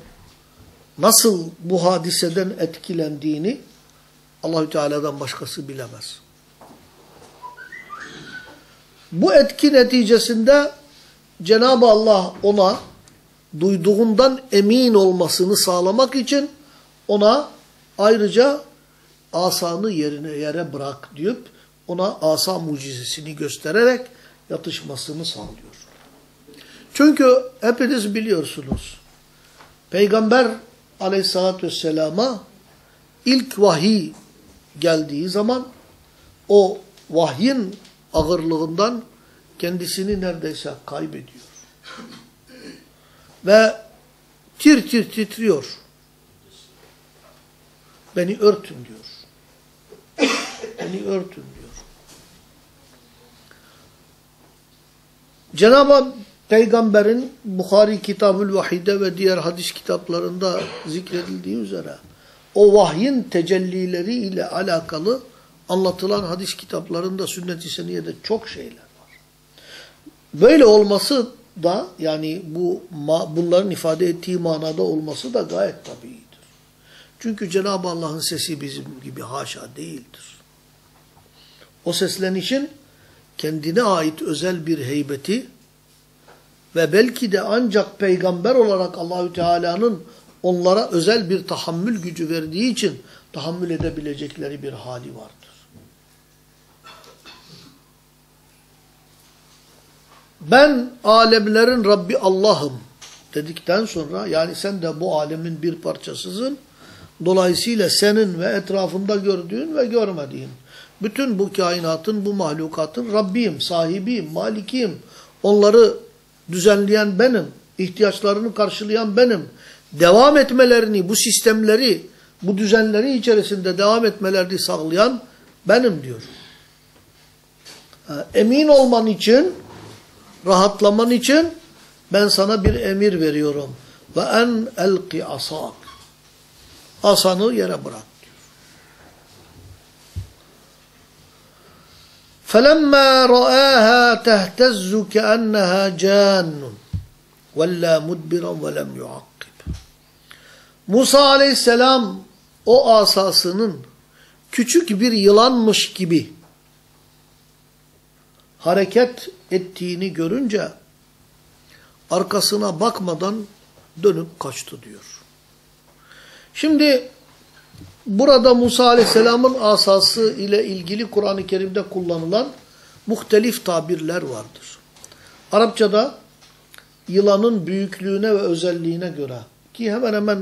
nasıl bu hadiseden etkilendiğini Allahü Teala'dan başkası bilemez. Bu etki neticesinde Cenab-ı Allah ona duyduğundan emin olmasını sağlamak için ona ayrıca asanı yerine yere bırak deyip ona asa mucizesini göstererek yatışmasını sağlıyor. Çünkü hepiniz biliyorsunuz Peygamber aleyhissalatü vesselama ilk vahiy geldiği zaman o vahyin ağırlığından kendisini neredeyse kaybediyor. Ve tir tir titriyor. Beni örtün diyor. Beni örtün diyor. Cenab-ı Peygamberin Bukhari Kitabül Vahide ve diğer hadis kitaplarında zikredildiği üzere o vahyin tecellileri ile alakalı anlatılan hadis kitaplarında sünnet-i seniyede çok şeyler var. Böyle olması da yani bu bunların ifade ettiği manada olması da gayet tabiidir. Çünkü Cenab-ı Allah'ın sesi bizim gibi haşa değildir. O seslenişin kendine ait özel bir heybeti ve belki de ancak peygamber olarak Allahü Teala'nın onlara özel bir tahammül gücü verdiği için tahammül edebilecekleri bir hali vardır. Ben alemlerin Rabbi Allah'ım dedikten sonra yani sen de bu alemin bir parçasısın. Dolayısıyla senin ve etrafında gördüğün ve görmediğin bütün bu kainatın, bu mahlukatın Rabbiyim, sahibiyim, malikiyim. Onları düzenleyen benim, ihtiyaçlarını karşılayan benim. Devam etmelerini, bu sistemleri, bu düzenleri içerisinde devam etmelerini sağlayan benim diyor. Emin olman için, rahatlaman için ben sana bir emir veriyorum. Ve en elki asak. Asanı yere bırak. فَلَمَّا رَآهَا تَهْتَزُّ كَأَنَّهَا جَانٌ وَلَّا مُدْبِرًا وَلَمْ يُعَقِّبْ Musa aleyhisselam o asasının küçük bir yılanmış gibi hareket ettiğini görünce arkasına bakmadan dönüp kaçtı diyor. Şimdi Burada Musa Aleyhisselam'ın asası ile ilgili Kur'an-ı Kerim'de kullanılan muhtelif tabirler vardır. Arapçada yılanın büyüklüğüne ve özelliğine göre ki hemen hemen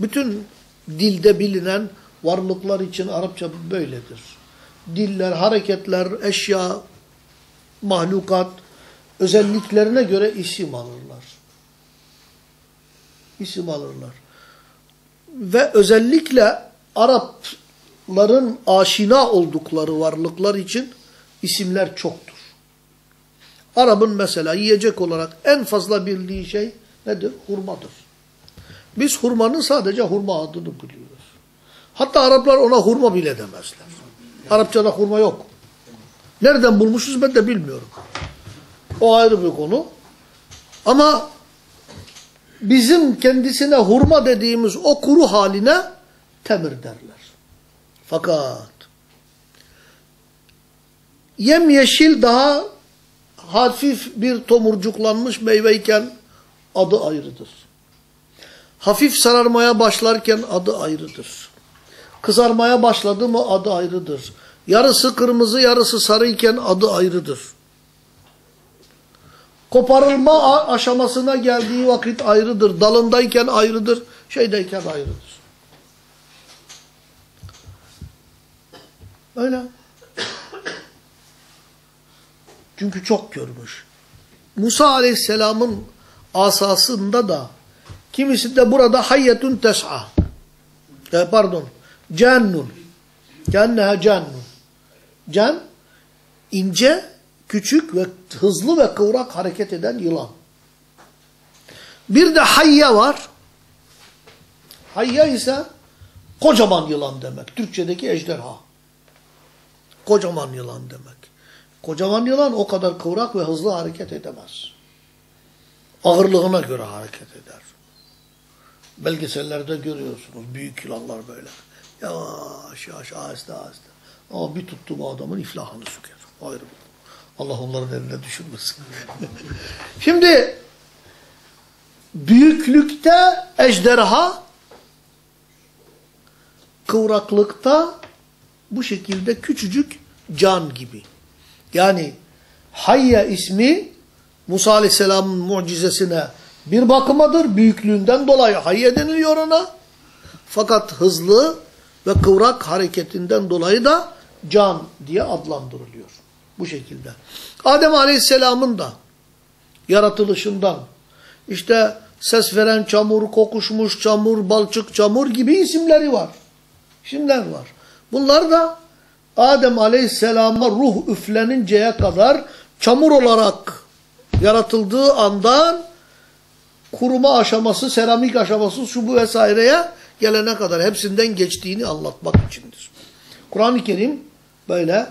bütün dilde bilinen varlıklar için Arapça böyledir. Diller, hareketler, eşya, mahlukat özelliklerine göre isim alırlar. İsim alırlar. Ve özellikle Arapların aşina oldukları varlıklar için isimler çoktur. Arap'ın mesela yiyecek olarak en fazla bildiği şey nedir? Hurmadır. Biz hurmanın sadece hurma adını biliyoruz. Hatta Araplar ona hurma bile demezler. Arapçada hurma yok. Nereden bulmuşuz ben de bilmiyorum. O ayrı bir konu. Ama bizim kendisine hurma dediğimiz o kuru haline temir derler. Fakat yemyeşil daha hafif bir tomurcuklanmış meyveyken adı ayrıdır. Hafif sararmaya başlarken adı ayrıdır. Kızarmaya başladı mı adı ayrıdır. Yarısı kırmızı yarısı sarıyken adı ayrıdır. Koparılma aşamasına geldiği vakit ayrıdır. Dalındayken ayrıdır. Şeydeyken ayrıdır. Öyle. Çünkü çok görmüş. Musa aleyhisselamın asasında da kimisinde burada hayyetun tes'a. E, pardon. Cennun. Kenneha cennun. Can ince, küçük ve hızlı ve kıvrak hareket eden yılan. Bir de hayya var. Hayya ise kocaman yılan demek. Türkçedeki ejderha. Kocaman yılan demek. Kocaman yılan o kadar kıvrak ve hızlı hareket edemez. Ağırlığına göre hareket eder. Belgesellerde görüyorsunuz büyük yılanlar böyle. Yavaş yavaş aheste aheste. Ama bir tuttuğum adamın iflahını söker. Ayrı Allah onların eline düşürmesin. Şimdi büyüklükte ejderha kıvraklıkta bu şekilde küçücük can gibi. Yani Hayya ismi Musa Aleyhisselam'ın mucizesine bir bakımadır. Büyüklüğünden dolayı Hayya deniliyor ona. Fakat hızlı ve kıvrak hareketinden dolayı da can diye adlandırılıyor. Bu şekilde. Adem Aleyhisselam'ın da yaratılışından işte ses veren çamur, kokuşmuş çamur, balçık çamur gibi isimleri var. İsimler var. Bunlar da Adem Aleyhisselam'a ruh üfleninceye kadar çamur olarak yaratıldığı andan kuruma aşaması, seramik aşaması, şu bu vesaireye gelene kadar hepsinden geçtiğini anlatmak içindir. Kur'an-ı Kerim böyle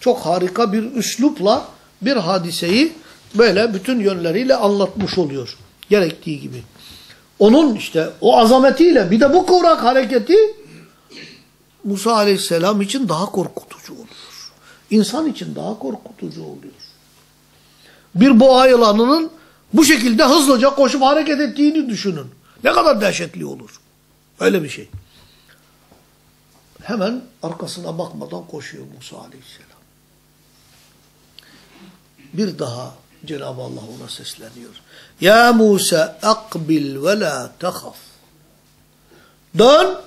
çok harika bir üslupla bir hadiseyi böyle bütün yönleriyle anlatmış oluyor. Gerektiği gibi. Onun işte o azametiyle bir de bu kıvrak hareketi Musa aleyhisselam için daha korkutucu oluyor. İnsan için daha korkutucu oluyor. Bir boğa yılanının bu şekilde hızlıca koşup hareket ettiğini düşünün. Ne kadar dehşetli olur. Öyle bir şey. Hemen arkasına bakmadan koşuyor Musa aleyhisselam. Bir daha Cenab-ı Allah ona sesleniyor. Ya Musa akbil ve la tehaf. Dön,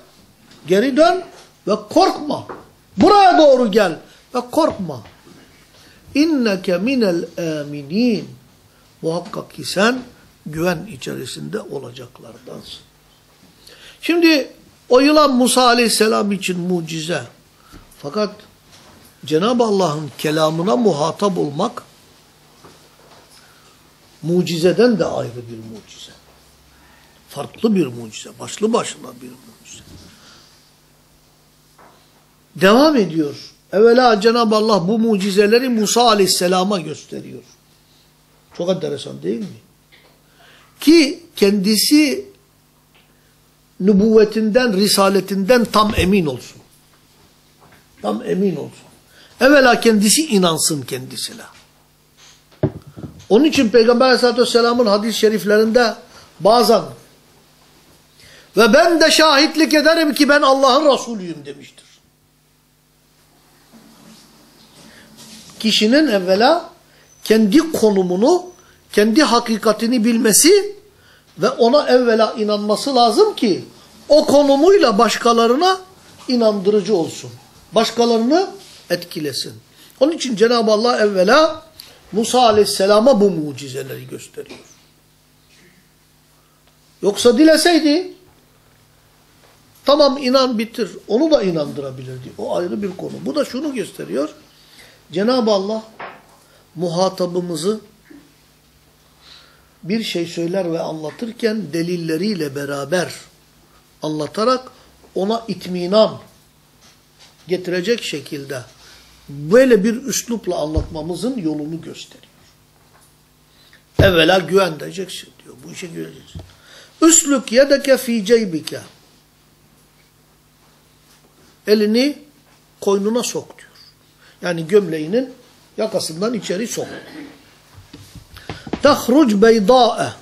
geri dön ve korkma. Buraya doğru gel ve korkma. İnneke minel aminin. Muhakkak ki sen güven içerisinde olacaklardansın. Şimdi o yılan Musa aleyhisselam için mucize. Fakat Cenab-ı Allah'ın kelamına muhatap olmak mucizeden de ayrı bir mucize. Farklı bir mucize. Başlı başına bir mucize. Devam ediyor. Evvela Cenab-ı Allah bu mucizeleri Musa aleyhisselama gösteriyor. Çok enteresan değil mi? Ki kendisi nübüvvetinden, risaletinden tam emin olsun. Tam emin olsun. Evvela kendisi inansın kendisine. Onun için Peygamber aleyhissalatü vesselamın hadis-i şeriflerinde bazen ve ben de şahitlik ederim ki ben Allah'ın Resulüyüm demiştir. Kişinin evvela kendi konumunu, kendi hakikatini bilmesi ve ona evvela inanması lazım ki o konumuyla başkalarına inandırıcı olsun. Başkalarını etkilesin. Onun için Cenab-ı Allah evvela Musa aleyhisselama bu mucizeleri gösteriyor. Yoksa dileseydi tamam inan bitir. Onu da inandırabilirdi. O ayrı bir konu. Bu da şunu gösteriyor. Cenab-ı Allah muhatabımızı bir şey söyler ve anlatırken delilleriyle beraber anlatarak ona itminan getirecek şekilde böyle bir üslupla anlatmamızın yolunu gösteriyor. Evvela güven diyeceksin diyor. Bu işe güveneceksin. Üslük yedeke fi ceybike. Elini koynuna sok diyor. Yani gömleğinin yakasından içeri sok. Tahruc beydâe.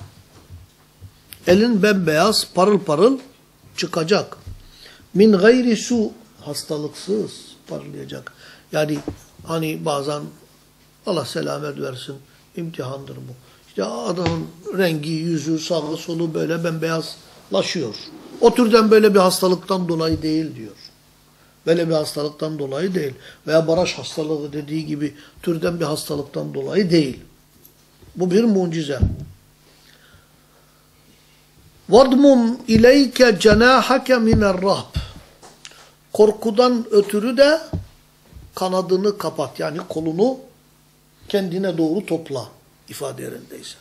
Elin bembeyaz, parıl parıl çıkacak. Min gayri su. Hastalıksız parlayacak. Yani hani bazen Allah selamet versin imtihandır bu. İşte adamın rengi, yüzü, sağı, solu böyle bembeyazlaşıyor. O türden böyle bir hastalıktan dolayı değil diyor. Böyle bir hastalıktan dolayı değil. Veya baraj hastalığı dediği gibi türden bir hastalıktan dolayı değil. Bu bir mucize. وَضْمُمْ اِلَيْكَ جَنَاحَكَ مِنَ الرَّهْبِ Korkudan ötürü de kanadını kapat. Yani kolunu kendine doğru topla ifade yerindeyse.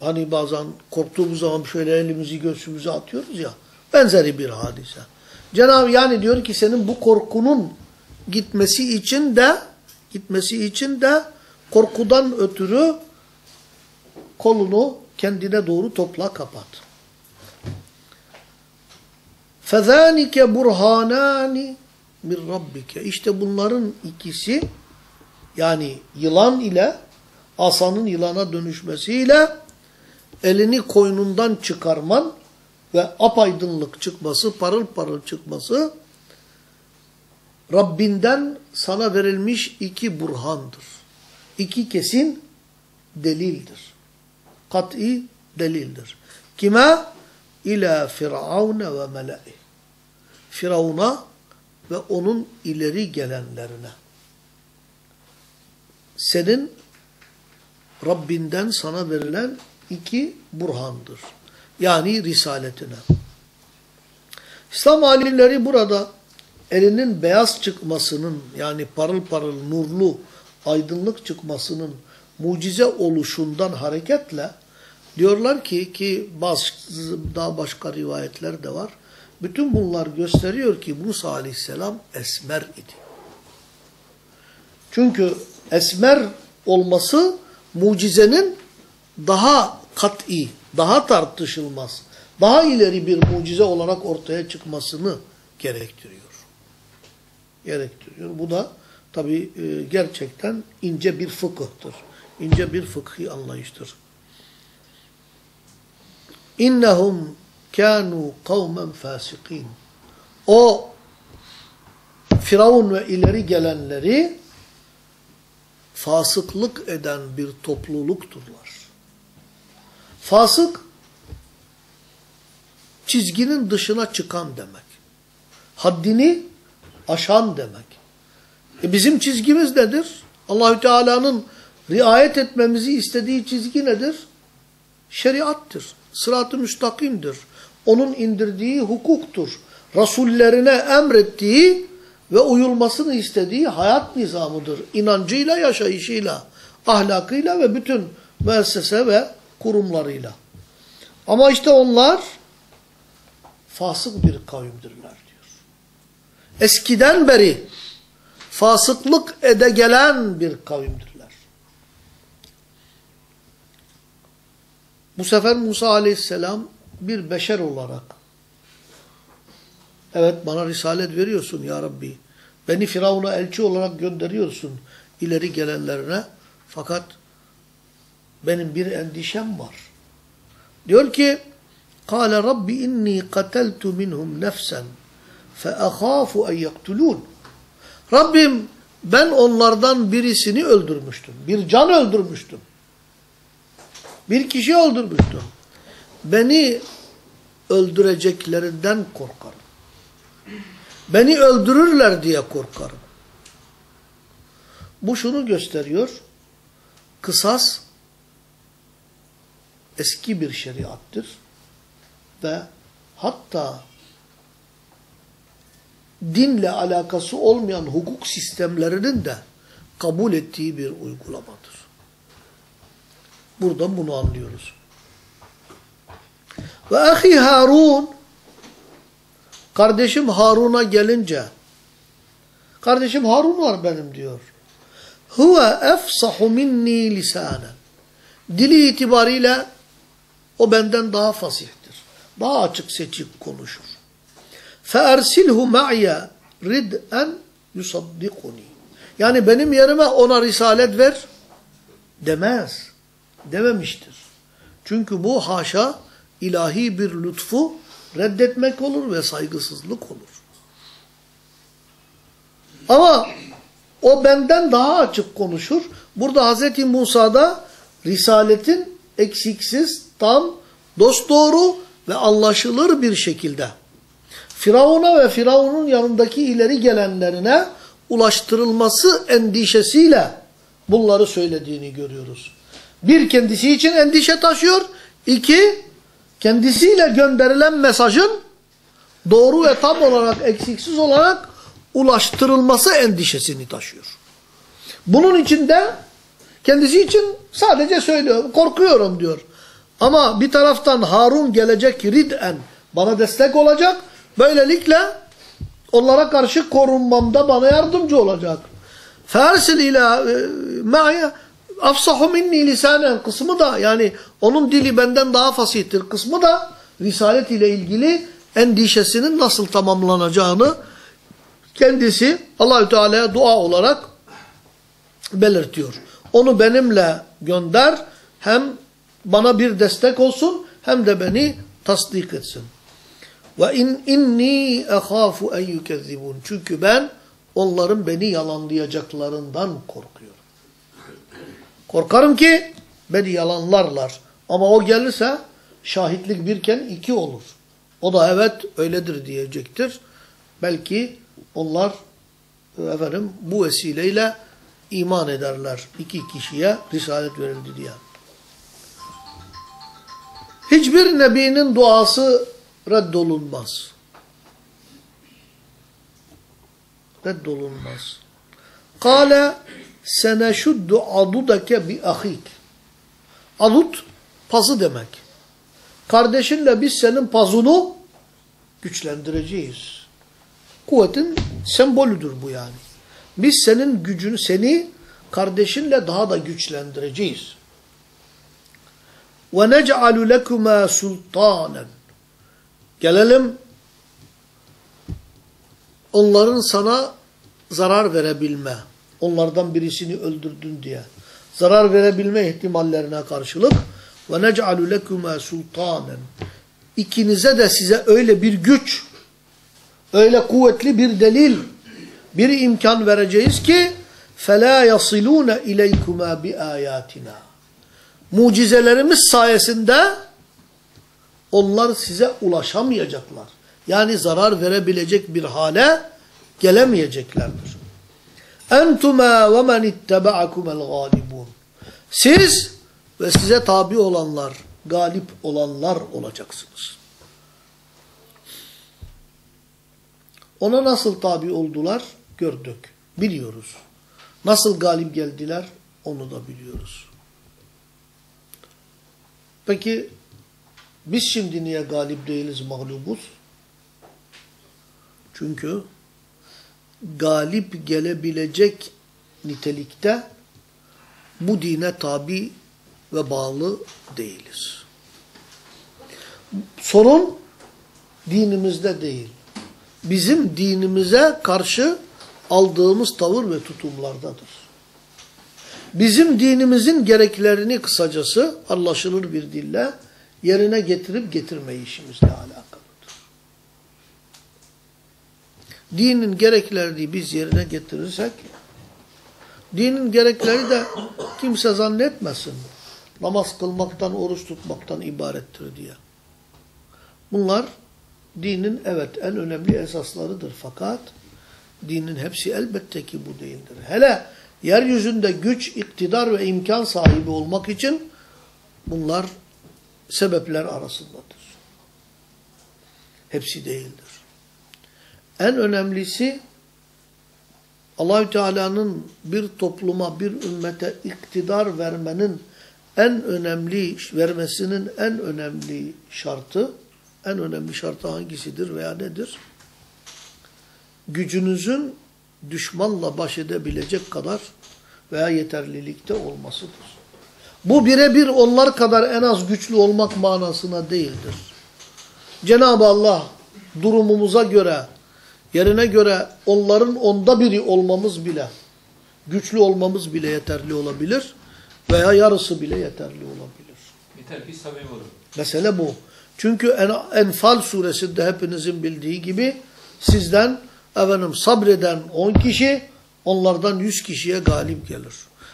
Hani bazen korktuğumuz zaman şöyle elimizi göğsümüze atıyoruz ya. Benzeri bir hadise. Cenab-ı yani diyor ki senin bu korkunun gitmesi için de gitmesi için de korkudan ötürü kolunu kendine doğru topla kapat. فَذَٰنِكَ بُرْهَانَانِ min rabbike. İşte bunların ikisi yani yılan ile asanın yılana dönüşmesiyle elini koynundan çıkarman ve apaydınlık çıkması, parıl parıl çıkması Rabbinden sana verilmiş iki burhandır. İki kesin delildir. Kat'i delildir. Kime? İlâ firavune ve mele'i. Firavuna ve onun ileri gelenlerine. Senin Rabbinden sana verilen iki burhandır. Yani risaletine. İslam alimleri burada elinin beyaz çıkmasının yani parıl parıl nurlu aydınlık çıkmasının mucize oluşundan hareketle diyorlar ki ki bazı daha başka rivayetler de var. Bütün bunlar gösteriyor ki Musa aleyhisselam esmer idi. Çünkü esmer olması mucizenin daha kat'i, daha tartışılmaz, daha ileri bir mucize olarak ortaya çıkmasını gerektiriyor. Gerektiriyor. Bu da tabi e, gerçekten ince bir fıkıhtır. İnce bir fıkhi anlayıştır. İnnehum kânû kavmen fâsikîn. O Firavun ve ileri gelenleri fasıklık eden bir toplulukturlar. Fasık çizginin dışına çıkan demek. Haddini aşan demek. E bizim çizgimiz nedir? Allahü Teala'nın riayet etmemizi istediği çizgi nedir? Şeriattır. Sırat-ı müstakimdir onun indirdiği hukuktur. Rasullerine emrettiği ve uyulmasını istediği hayat nizamıdır. İnancıyla, yaşayışıyla, ahlakıyla ve bütün müessese ve kurumlarıyla. Ama işte onlar fasık bir kavimdirler diyor. Eskiden beri fasıklık ede gelen bir kavimdirler. Bu sefer Musa aleyhisselam bir beşer olarak evet bana risalet veriyorsun ya Rabbi. Beni Firavun'a elçi olarak gönderiyorsun ileri gelenlerine. Fakat benim bir endişem var. Diyor ki قال رب إني قتلت منهم نفسا فأخاف أن يقتلون Rabbim ben onlardan birisini öldürmüştüm. Bir can öldürmüştüm. Bir kişi öldürmüştüm beni öldüreceklerinden korkarım. Beni öldürürler diye korkarım. Bu şunu gösteriyor. Kısas eski bir şeriattır. Ve hatta dinle alakası olmayan hukuk sistemlerinin de kabul ettiği bir uygulamadır. Buradan bunu anlıyoruz. Ve ahi Harun kardeşim Harun'a gelince kardeşim Harun var benim diyor. huve efsahu minni lisanen. Dili itibariyle o benden daha fasihtir. Daha açık seçik konuşur. فَاَرْسِلْهُ مَعْيَ رِدْءًا يُصَدِّقُنِي Yani benim yerime ona risalet ver demez. Dememiştir. Çünkü bu haşa ilahi bir lütfu reddetmek olur ve saygısızlık olur. Ama o benden daha açık konuşur. Burada Hz. Musa'da Risaletin eksiksiz, tam, dosdoğru ve anlaşılır bir şekilde Firavun'a ve Firavun'un yanındaki ileri gelenlerine ulaştırılması endişesiyle bunları söylediğini görüyoruz. Bir, kendisi için endişe taşıyor. İki, kendisiyle gönderilen mesajın doğru ve tam olarak, eksiksiz olarak ulaştırılması endişesini taşıyor. Bunun için de kendisi için sadece söylüyor, korkuyorum diyor. Ama bir taraftan Harun gelecek rid'en, bana destek olacak. Böylelikle onlara karşı korunmamda bana yardımcı olacak. Fersil ila e, ma'ya afsahu minni lisanen kısmı da yani onun dili benden daha fasihtir kısmı da risalet ile ilgili endişesinin nasıl tamamlanacağını kendisi Allahü Teala'ya dua olarak belirtiyor. Onu benimle gönder hem bana bir destek olsun hem de beni tasdik etsin. Ve in inni ahafu en yukezzibun. Çünkü ben onların beni yalanlayacaklarından korkuyorum. Korkarım ki beni yalanlarlar. Ama o gelirse şahitlik birken iki olur. O da evet öyledir diyecektir. Belki onlar efendim bu vesileyle iman ederler. iki kişiye risalet verildi diye. Hiçbir nebinin duası reddolunmaz. Reddolunmaz. Kale seneşuddu adudake bi ahik. Adut pazı demek. Kardeşinle biz senin pazunu güçlendireceğiz. Kuvvetin sembolüdür bu yani. Biz senin gücün seni kardeşinle daha da güçlendireceğiz. Ve nec'alu lekuma sultanen. Gelelim onların sana zarar verebilme. Onlardan birisini öldürdün diye. Zarar verebilme ihtimallerine karşılık ve nec'alu lekuma sultanen. İkinize de size öyle bir güç, öyle kuvvetli bir delil bir imkan vereceğiz ki فَلَا يَصِلُونَ اِلَيْكُمَا بِآيَاتِنَا Mucizelerimiz sayesinde onlar size ulaşamayacaklar. Yani zarar verebilecek bir hale gelemeyeceklerdir. Entuma ve men ittaba'akumel galibun. Siz ve size tabi olanlar, galip olanlar olacaksınız. Ona nasıl tabi oldular Gördük, biliyoruz. Nasıl galip geldiler onu da biliyoruz. Peki biz şimdi niye galip değiliz, mağlubuz? Çünkü galip gelebilecek nitelikte bu dine tabi ve bağlı değiliz. Sorun dinimizde değil. Bizim dinimize karşı aldığımız tavır ve tutumlardadır. Bizim dinimizin gereklerini kısacası anlaşılır bir dille yerine getirip getirmeyişimizle alakalıdır. Dinin gereklerini biz yerine getirirsek, dinin gerekleri de kimse zannetmesin. Namaz kılmaktan, oruç tutmaktan ibarettir diye. Bunlar dinin evet en önemli esaslarıdır fakat dinin hepsi elbette ki bu değildir. Hele yeryüzünde güç, iktidar ve imkan sahibi olmak için bunlar sebepler arasındadır. Hepsi değildir. En önemlisi Allahü Teala'nın bir topluma, bir ümmete iktidar vermenin en önemli vermesinin en önemli şartı, en önemli şartı hangisidir veya nedir? Gücünüzün düşmanla baş edebilecek kadar veya yeterlilikte olmasıdır. Bu birebir onlar kadar en az güçlü olmak manasına değildir. Cenab-ı Allah durumumuza göre, yerine göre onların onda biri olmamız bile, güçlü olmamız bile yeterli olabilir veya yarısı bile yeterli olabilir. Yeter ki samimi olun. Mesele bu. Çünkü En- Enfal suresinde hepinizin bildiği gibi sizden efendim sabreden 10 kişi onlardan 100 kişiye galip gelir.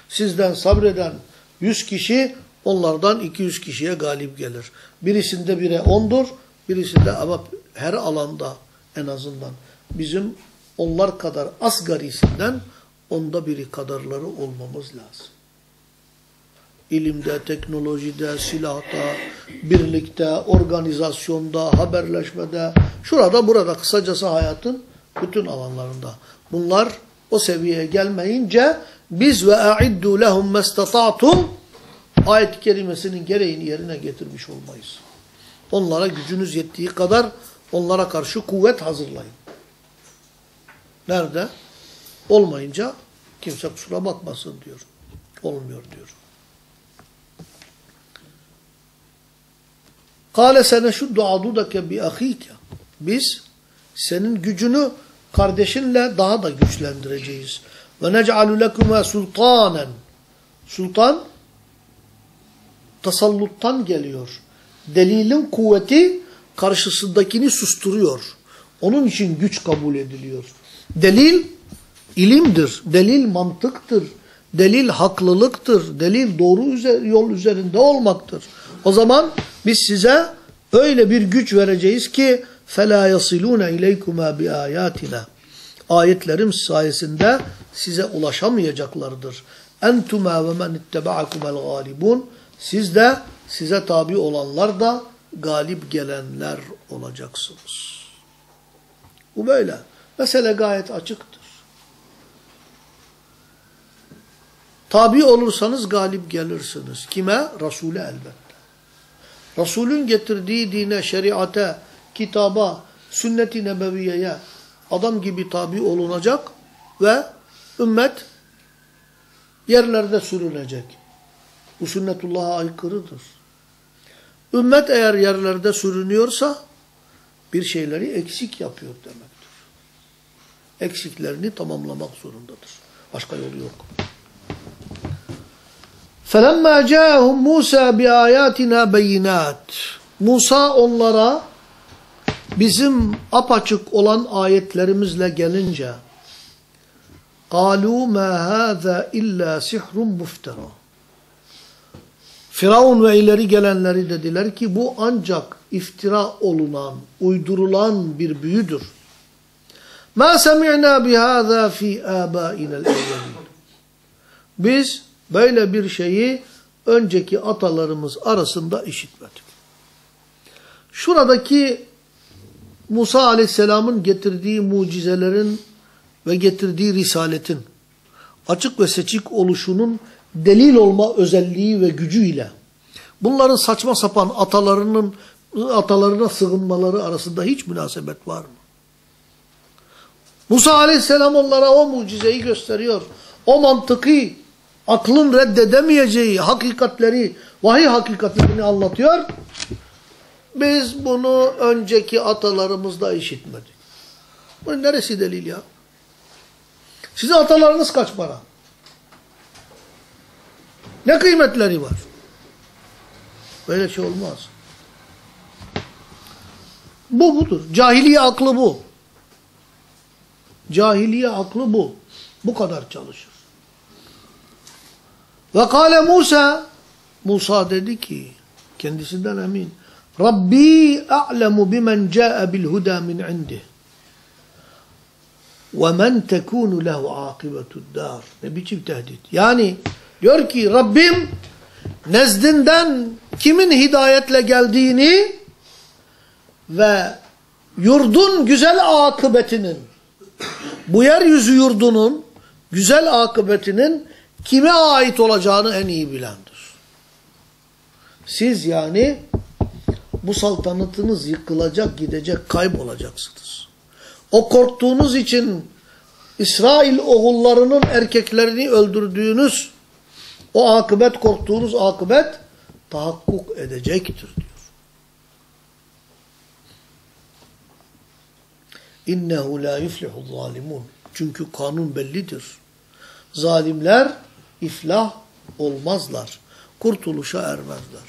Sizden sabreden 100 kişi onlardan 200 kişiye galip gelir. Birisinde bire 10'dur, birisinde ama her alanda en azından bizim onlar kadar asgarisinden onda biri kadarları olmamız lazım ilimde, teknolojide, silahta, birlikte, organizasyonda, haberleşmede, şurada burada kısacası hayatın bütün alanlarında. Bunlar o seviyeye gelmeyince biz ve a'iddu lehum mestata'tum ayet-i kerimesinin gereğini yerine getirmiş olmayız. Onlara gücünüz yettiği kadar onlara karşı kuvvet hazırlayın. Nerede? Olmayınca kimse kusura bakmasın diyor. Olmuyor diyor. Kale seneşuddu adudake bi ahike. Biz senin gücünü kardeşinle daha da güçlendireceğiz. Ve nec'alu lekuma sultanen. Sultan tasalluttan geliyor. Delilin kuvveti karşısındakini susturuyor. Onun için güç kabul ediliyor. Delil ilimdir. Delil mantıktır. Delil haklılıktır. Delil doğru üzer, yol üzerinde olmaktır. O zaman biz size öyle bir güç vereceğiz ki فَلَا يَصِلُونَ اِلَيْكُمَا بِآيَاتِنَا Ayetlerim sayesinde size ulaşamayacaklardır. اَنْتُمَا وَمَنْ اتَّبَعَكُمَ الْغَالِبُونَ Siz de size tabi olanlar da galip gelenler olacaksınız. Bu böyle. Mesele gayet açıktır. Tabi olursanız galip gelirsiniz. Kime? Resul'e elbette. Resul'ün getirdiği dine, şeriate, kitaba, sünnet-i nebeviyeye adam gibi tabi olunacak ve ümmet yerlerde sürünecek. Bu sünnetullah'a aykırıdır. Ümmet eğer yerlerde sürünüyorsa bir şeyleri eksik yapıyor demektir. Eksiklerini tamamlamak zorundadır. Başka yolu yok. فَلَمَّا جَاءَهُمْ مُوسَى بِآيَاتِنَا بَيِّنَاتٍ Musa onlara bizim apaçık olan ayetlerimizle gelince قَالُوا مَا هَذَا اِلَّا سِحْرٌ مُفْتَرًا Firavun ve ileri gelenleri dediler ki bu ancak iftira olunan, uydurulan bir büyüdür. مَا سَمِعْنَا بِهَذَا ف۪ي آبَائِنَا الْاَوَّلِينَ Biz böyle bir şeyi önceki atalarımız arasında işitmedik. Şuradaki Musa aleyhisselamın getirdiği mucizelerin ve getirdiği risaletin açık ve seçik oluşunun delil olma özelliği ve gücüyle bunların saçma sapan atalarının atalarına sığınmaları arasında hiç münasebet var mı? Musa aleyhisselam onlara o mucizeyi gösteriyor. O mantıkı, aklın reddedemeyeceği hakikatleri, vahiy hakikatlerini anlatıyor. Biz bunu önceki atalarımızda işitmedik. Bunun neresi delil ya? Sizin atalarınız kaç para? Ne kıymetleri var? Böyle şey olmaz. Bu budur. Cahiliye aklı bu. Cahiliye aklı bu. Bu kadar çalışır. Ve kâle Musa Musa dedi ki kendisinden emin Rabbi a'lemu bimen ca'e bil huda min indih ve men tekunu lehu akibetud dar. Ne biçim tehdit. Yani diyor ki Rabbim nezdinden kimin hidayetle geldiğini ve yurdun güzel akıbetinin bu yeryüzü yurdunun güzel akıbetinin kime ait olacağını en iyi bilendir. Siz yani bu saltanatınız yıkılacak, gidecek, kaybolacaksınız. O korktuğunuz için İsrail oğullarının erkeklerini öldürdüğünüz o akıbet korktuğunuz akıbet tahakkuk edecektir diyor. İnnehu la yuflihu zalimun. Çünkü kanun bellidir. Zalimler iflah olmazlar. Kurtuluşa ermezler.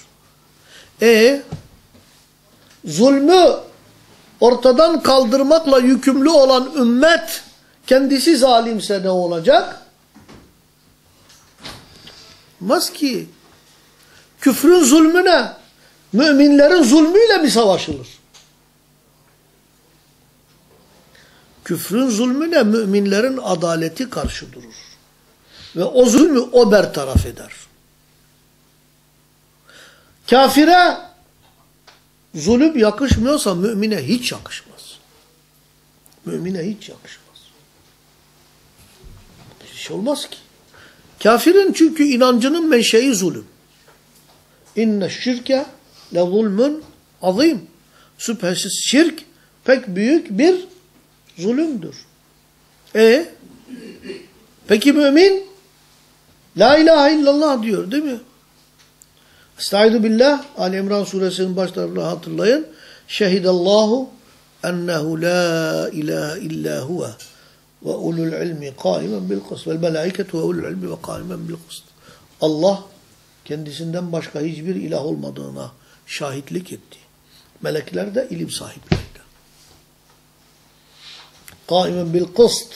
E zulmü ortadan kaldırmakla yükümlü olan ümmet kendisi zalimse ne olacak? Olmaz ki. Küfrün zulmüne, müminlerin zulmüyle mi savaşılır? Küfrün zulmüne müminlerin adaleti karşı durur. Ve o zulmü o bertaraf eder. Kafire zulüm yakışmıyorsa mümine hiç yakışmaz. Mümine hiç yakışmaz. Bir şey olmaz ki. Kafirin çünkü inancının menşei zulüm. İnne şirke le zulmün azim. Şüphesiz şirk pek büyük bir zulümdür. E peki mümin La ilahe illallah diyor değil mi? Estaizu billah Ali İmran suresinin başlarını hatırlayın. Şehidallahu ennehu la ilahe illa huve ve ulul ilmi kaimen bil kıst vel melaiketu ve ulul ilmi ve kaimen bil kıst. Allah kendisinden başka hiçbir ilah olmadığına şahitlik etti. Melekler de ilim sahipleriydi. Kaimen bil kıst.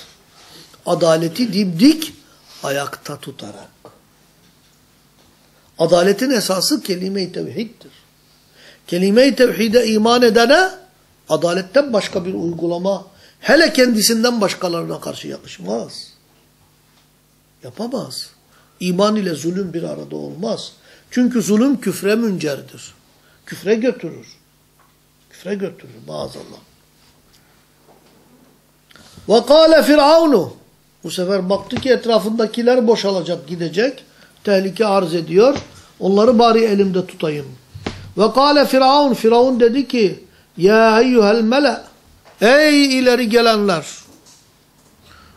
Adaleti dimdik ayakta tutarak. Adaletin esası kelime-i tevhiddir. Kelime-i tevhide iman edene adaletten başka bir uygulama hele kendisinden başkalarına karşı yakışmaz. Yapamaz. İman ile zulüm bir arada olmaz. Çünkü zulüm küfre müncerdir. Küfre götürür. Küfre götürür maazallah. Ve kâle firavunu bu sefer baktı ki etrafındakiler boşalacak, gidecek. Tehlike arz ediyor. Onları bari elimde tutayım. Ve kâle firavun, firavun dedi ki, Ya eyyuhel mele, ey ileri gelenler,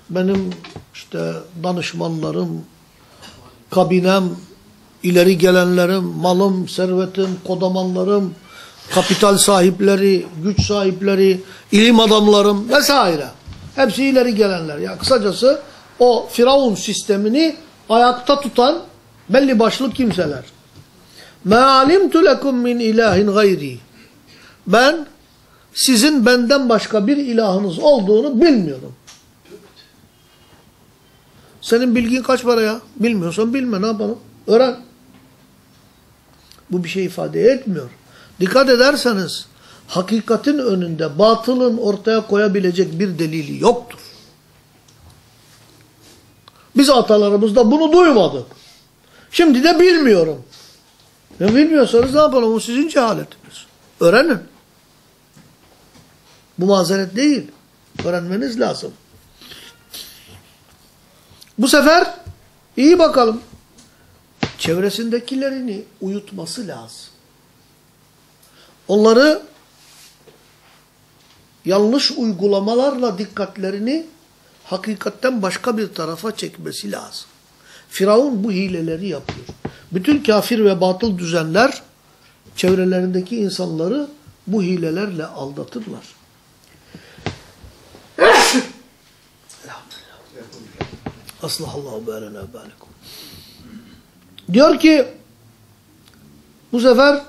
benim işte danışmanlarım, kabinem, ileri gelenlerim, malım, servetim, kodamanlarım, kapital sahipleri, güç sahipleri, ilim adamlarım vesaire. Hepsi ileri gelenler. Ya kısacası o Firavun sistemini ayakta tutan belli başlı kimseler. مَا عَلِمْتُ لَكُمْ min ilahin gayri. Ben sizin benden başka bir ilahınız olduğunu bilmiyorum. Senin bilgin kaç para ya? Bilmiyorsan bilme ne yapalım? Öğren. Bu bir şey ifade etmiyor. Dikkat ederseniz hakikatin önünde batılın ortaya koyabilecek bir delili yoktur. Biz atalarımızda bunu duymadık. Şimdi de bilmiyorum. Ya bilmiyorsanız ne yapalım? O sizin cehaletiniz. Öğrenin. Bu mazeret değil. Öğrenmeniz lazım. Bu sefer iyi bakalım. Çevresindekilerini uyutması lazım. Onları yanlış uygulamalarla dikkatlerini hakikatten başka bir tarafa çekmesi lazım. Firavun bu hileleri yapıyor. Bütün kafir ve batıl düzenler çevrelerindeki insanları bu hilelerle aldatırlar. Aslahallahu bâlena bâlekum. Diyor ki bu sefer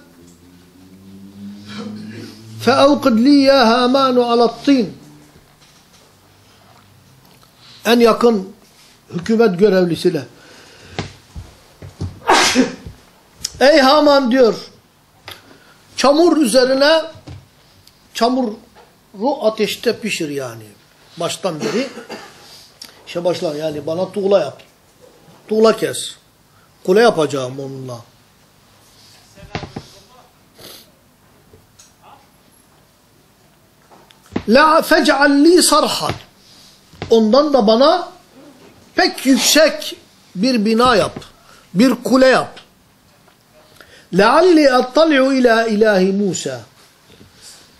فَاَوْقِدْ لِي يَا هَامَانُ عَلَى الطِّينِ En yakın hükümet görevlisine Ey Haman diyor çamur üzerine çamuru ateşte pişir yani. Baştan beri işe başlar yani bana tuğla yap. Tuğla kes. Kule yapacağım onunla. La fec'alli sarhan. Ondan da bana pek yüksek bir bina yap. Bir kule yap. Lealli attali'u ila ilahi Musa.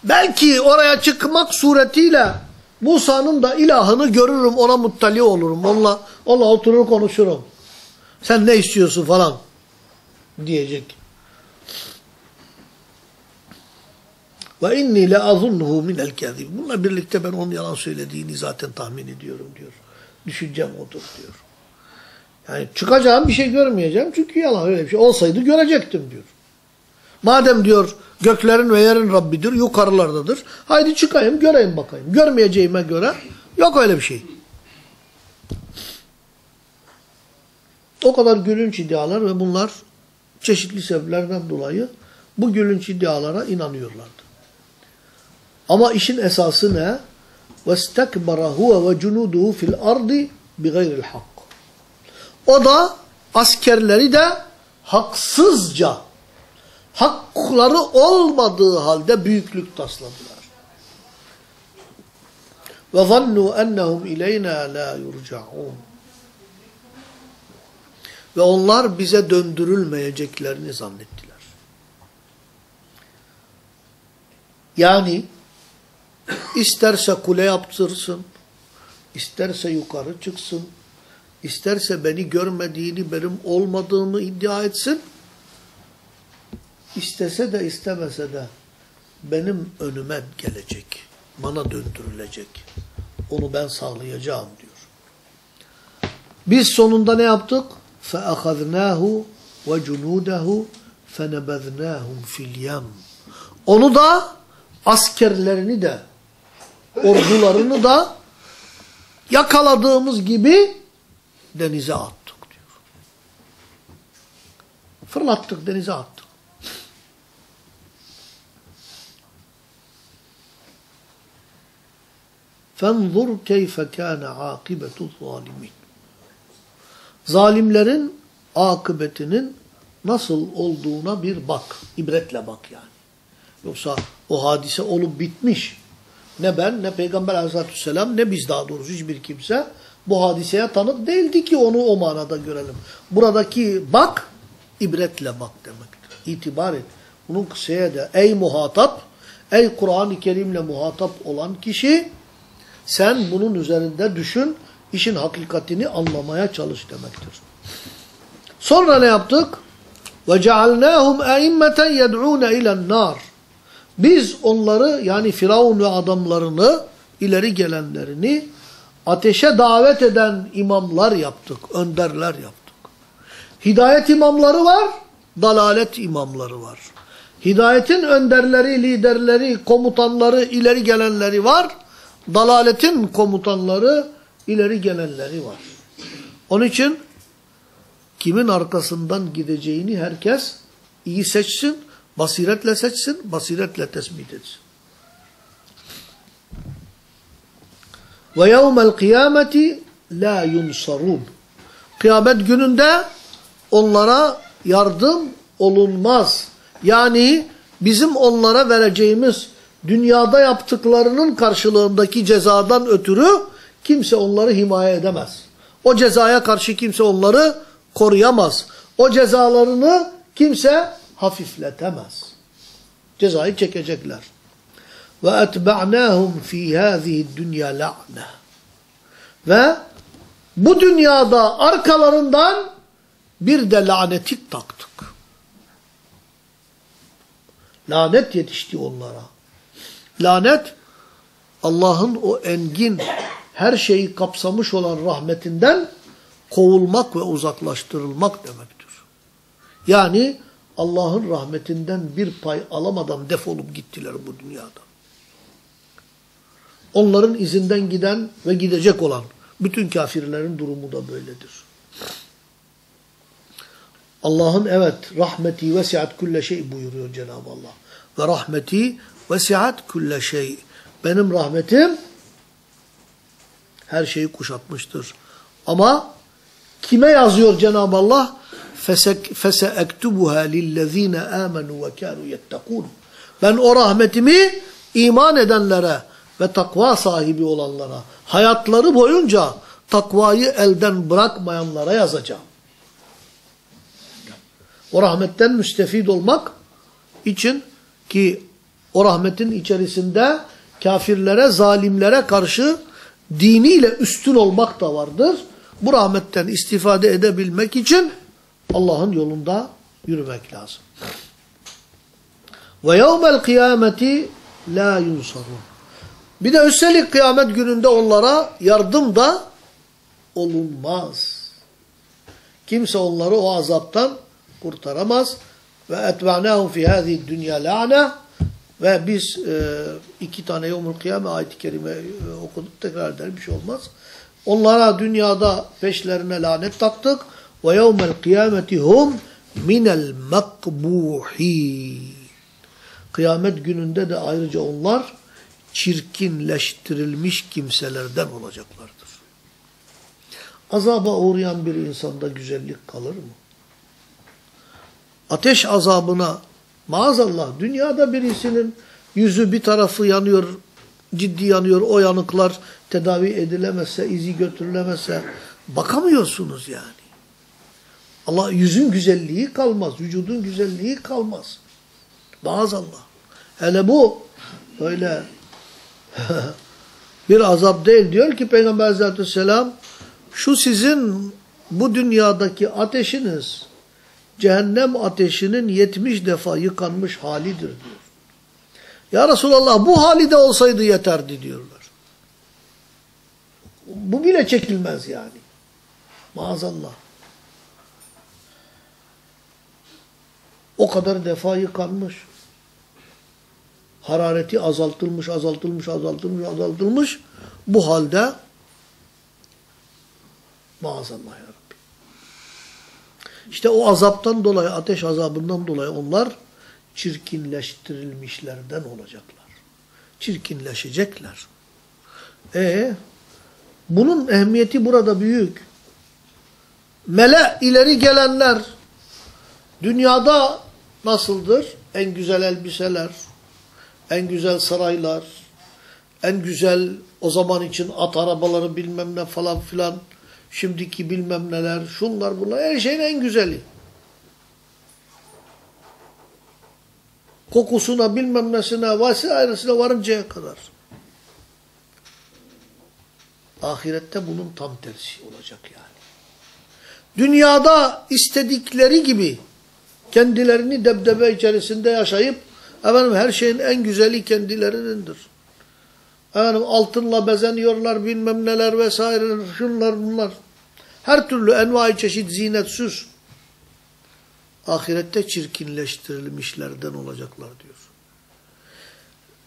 Belki oraya çıkmak suretiyle Musa'nın da ilahını görürüm, ona muttali olurum. Onunla, onunla oturur konuşurum. Sen ne istiyorsun falan diyecek. Ve inni le azunnuhu minel kezib. Bununla birlikte ben onun yalan söylediğini zaten tahmin ediyorum diyor. Düşüncem odur diyor. Yani çıkacağım bir şey görmeyeceğim çünkü yalan öyle bir şey. Olsaydı görecektim diyor. Madem diyor göklerin ve yerin Rabbidir, yukarılardadır. Haydi çıkayım, göreyim bakayım. Görmeyeceğime göre yok öyle bir şey. O kadar gülünç iddialar ve bunlar çeşitli sebeplerden dolayı bu gülünç iddialara inanıyorlardı. Ama işin esası ne? وَاسْتَكْبَرَ هُوَ وَجُنُودُهُ فِي الْأَرْضِ بِغَيْرِ الْحَقِّ o da askerleri de haksızca hakları olmadığı halde büyüklük tasladılar. Ve zannu ennehum ileyna la yurcaun. Ve onlar bize döndürülmeyeceklerini zannettiler. Yani isterse kule yaptırsın, isterse yukarı çıksın, isterse beni görmediğini, benim olmadığımı iddia etsin, istese de istemese de benim önüme gelecek, bana döndürülecek. Onu ben sağlayacağım diyor. Biz sonunda ne yaptık? فَأَخَذْنَاهُ وَجُنُودَهُ فَنَبَذْنَاهُمْ فِي الْيَمِّ Onu da askerlerini de ordularını da yakaladığımız gibi denize attık diyor. Fırlattık denize attık. فَانْظُرْ كَيْفَ كَانَ عَاقِبَةُ الظَّالِمِينَ Zalimlerin akıbetinin nasıl olduğuna bir bak. İbretle bak yani. Yoksa o hadise olup bitmiş. Ne ben, ne Peygamber aleyhissalatü vesselam, ne biz daha doğrusu hiçbir kimse bu hadiseye tanık değildi ki onu o manada görelim. Buradaki bak, ibretle bak demektir. İtibar et. Bunun kısaya da ey muhatap, ey Kur'an-ı Kerim'le muhatap olan kişi, sen bunun üzerinde düşün, işin hakikatini anlamaya çalış demektir. Sonra ne yaptık? وَجَعَلْنَاهُمْ اَئِمَّةً يَدْعُونَ اِلَى النَّارِ Biz onları yani Firavun ve adamlarını, ileri gelenlerini ateşe davet eden imamlar yaptık, önderler yaptık. Hidayet imamları var, dalalet imamları var. Hidayetin önderleri, liderleri, komutanları, ileri gelenleri var. Dalaletin komutanları, ileri gelenleri var. Onun için kimin arkasından gideceğini herkes iyi seçsin, basiretle seçsin, basiretle tespit etsin. Ve yevmel kıyameti la yunsarun. Kıyamet gününde onlara yardım olunmaz. Yani bizim onlara vereceğimiz dünyada yaptıklarının karşılığındaki cezadan ötürü kimse onları himaye edemez. O cezaya karşı kimse onları koruyamaz. O cezalarını kimse hafifletemez. Cezayı çekecekler. Etba'nahum fi hâzihi dünya la'ne. Ve bu dünyada arkalarından bir de laneti taktık. Lanet yetişti onlara. Lanet Allah'ın o engin her şeyi kapsamış olan rahmetinden kovulmak ve uzaklaştırılmak demektir. Yani Allah'ın rahmetinden bir pay alamadan defolup gittiler bu dünyada. Onların izinden giden ve gidecek olan bütün kafirlerin durumu da böyledir. Allah'ın evet rahmeti vesiat külle şey buyuruyor Cenab-ı Allah. Ve rahmeti vesiat külle şey. Benim rahmetim her şeyi kuşatmıştır. Ama kime yazıyor Cenab-ı Allah? فَسَأَكْتُبُهَا لِلَّذ۪ينَ آمَنُوا وَكَانُوا يَتَّقُونَ Ben o rahmetimi iman edenlere ve takva sahibi olanlara, hayatları boyunca takvayı elden bırakmayanlara yazacağım. O rahmetten müstefid olmak için ki o rahmetin içerisinde kafirlere, zalimlere karşı diniyle üstün olmak da vardır. Bu rahmetten istifade edebilmek için Allah'ın yolunda yürümek lazım. Ve yevmel kıyameti la yunsarun. Bir de üstelik kıyamet gününde onlara yardım da olunmaz. Kimse onları o azaptan kurtaramaz. Ve etba'nâhum fi hâzî dünya lâne ve biz e, iki tane yevmül kıyame ayet-i kerime e, okuduk tekrar eder bir şey olmaz. Onlara dünyada peşlerine lanet taktık. Ve yevmel kıyameti hum minel makbuhin. Kıyamet gününde de ayrıca onlar çirkinleştirilmiş kimselerden olacaklardır. Azaba uğrayan bir insanda güzellik kalır mı? Ateş azabına maazallah dünyada birisinin yüzü bir tarafı yanıyor, ciddi yanıyor, o yanıklar tedavi edilemezse, izi götürülemezse bakamıyorsunuz yani. Allah yüzün güzelliği kalmaz, vücudun güzelliği kalmaz. Maazallah. Hele bu öyle bir azap değil. Diyor ki Peygamber aleyhissalatü vesselam şu sizin bu dünyadaki ateşiniz cehennem ateşinin 70 defa yıkanmış halidir diyor. Ya Resulallah bu halide olsaydı yeterdi diyorlar. Bu bile çekilmez yani. Maazallah. O kadar defa yıkanmış. Harareti azaltılmış, azaltılmış, azaltılmış, azaltılmış. Bu halde maazallah ya Rabbi. İşte o azaptan dolayı, ateş azabından dolayı onlar çirkinleştirilmişlerden olacaklar. Çirkinleşecekler. E bunun ehemmiyeti burada büyük. Mele ileri gelenler dünyada nasıldır? En güzel elbiseler, en güzel saraylar, en güzel o zaman için at arabaları bilmem ne falan filan, şimdiki bilmem neler, şunlar bunlar, her şeyin en güzeli. Kokusuna bilmem nesine, vesairesine varıncaya kadar. Ahirette bunun tam tersi olacak yani. Dünyada istedikleri gibi kendilerini debdebe içerisinde yaşayıp efendim her şeyin en güzeli kendilerinindir. Efendim altınla bezeniyorlar bilmem neler vesaire şunlar bunlar. Her türlü envai çeşit zinet süs. Ahirette çirkinleştirilmişlerden olacaklar diyor.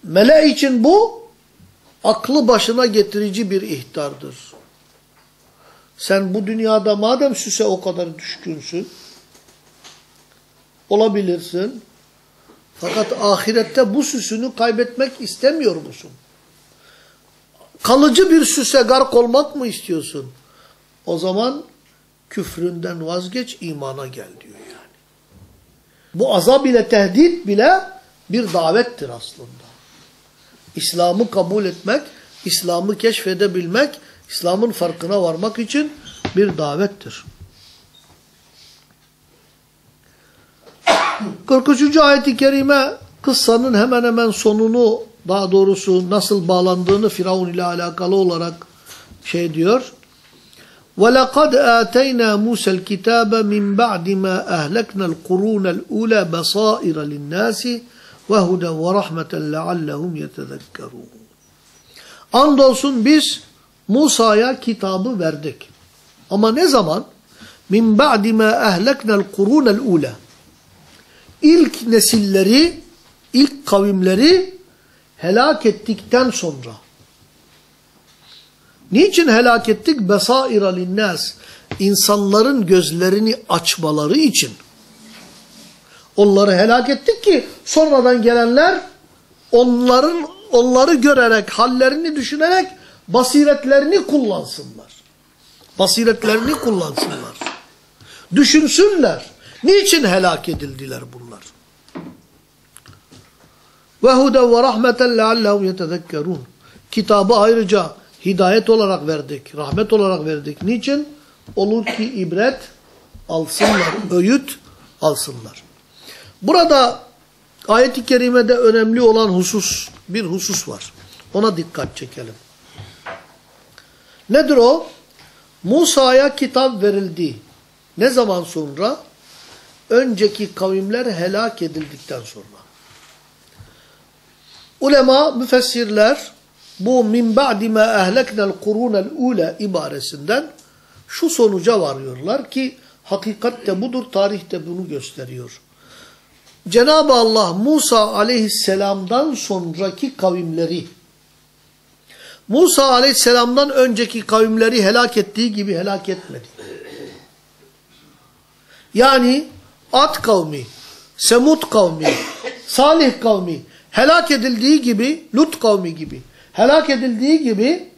Mele için bu aklı başına getirici bir ihtardır. Sen bu dünyada madem süse o kadar düşkünsün, olabilirsin. Fakat ahirette bu süsünü kaybetmek istemiyor musun? Kalıcı bir süse gark olmak mı istiyorsun? O zaman küfründen vazgeç, imana gel diyor yani. Bu azab ile tehdit bile bir davettir aslında. İslam'ı kabul etmek, İslam'ı keşfedebilmek, İslam'ın farkına varmak için bir davettir. 43. ayet-i kerime kıssanın hemen hemen sonunu daha doğrusu nasıl bağlandığını Firavun ile alakalı olarak şey diyor. وَلَقَدْ آتَيْنَا مُوسَى الْكِتَابَ مِنْ بَعْدِ مَا أَهْلَكْنَا الْقُرُونَ الْأُولَى بَصَائِرَ لِلنَّاسِ وَهُدًا وَرَحْمَةً لَعَلَّهُمْ يَتَذَكَّرُونَ Andolsun biz Musa'ya kitabı verdik. Ama ne zaman? مِنْ بَعْدِ مَا أَهْلَكْنَا الْقُرُونَ الْأُولَى ilk nesilleri, ilk kavimleri helak ettikten sonra. Niçin helak ettik? Besaira linnâs. İnsanların gözlerini açmaları için. Onları helak ettik ki sonradan gelenler onların onları görerek, hallerini düşünerek basiretlerini kullansınlar. Basiretlerini kullansınlar. Düşünsünler. Niçin helak edildiler bunlar? Ve huden ve rahmeten leallehum yetezekkerun. Kitabı ayrıca hidayet olarak verdik, rahmet olarak verdik. Niçin? Olur ki ibret alsınlar, öğüt alsınlar. Burada ayet-i kerimede önemli olan husus, bir husus var. Ona dikkat çekelim. Nedir o? Musa'ya kitap verildi. Ne zaman sonra? Önceki kavimler helak edildikten sonra. Ulema, müfessirler bu min ba'di ma ehleknel kurunel ule ibaresinden şu sonuca varıyorlar ki hakikatte budur, tarihte bunu gösteriyor. Cenab-ı Allah Musa aleyhisselamdan sonraki kavimleri Musa aleyhisselamdan önceki kavimleri helak ettiği gibi helak etmedi. Yani Ad kavmi, Semud kavmi, Salih kavmi helak edildiği gibi, Lut kavmi gibi helak edildiği gibi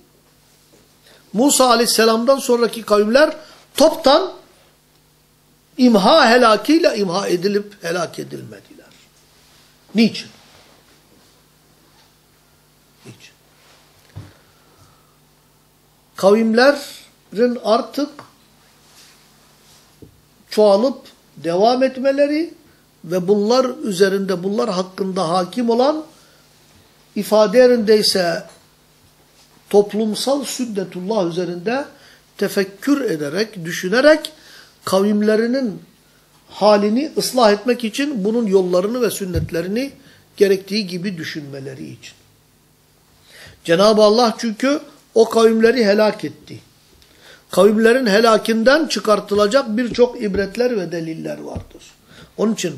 Musa aleyhisselamdan sonraki kavimler toptan imha helakıyla imha edilip helak edilmediler. Niçin? Niçin? Kavimlerin artık çoğalıp devam etmeleri ve bunlar üzerinde, bunlar hakkında hakim olan ifade yerindeyse toplumsal sünnetullah üzerinde tefekkür ederek, düşünerek kavimlerinin halini ıslah etmek için bunun yollarını ve sünnetlerini gerektiği gibi düşünmeleri için. Cenab-ı Allah çünkü o kavimleri helak etti. Kavimlerin helakinden çıkartılacak birçok ibretler ve deliller vardır. Onun için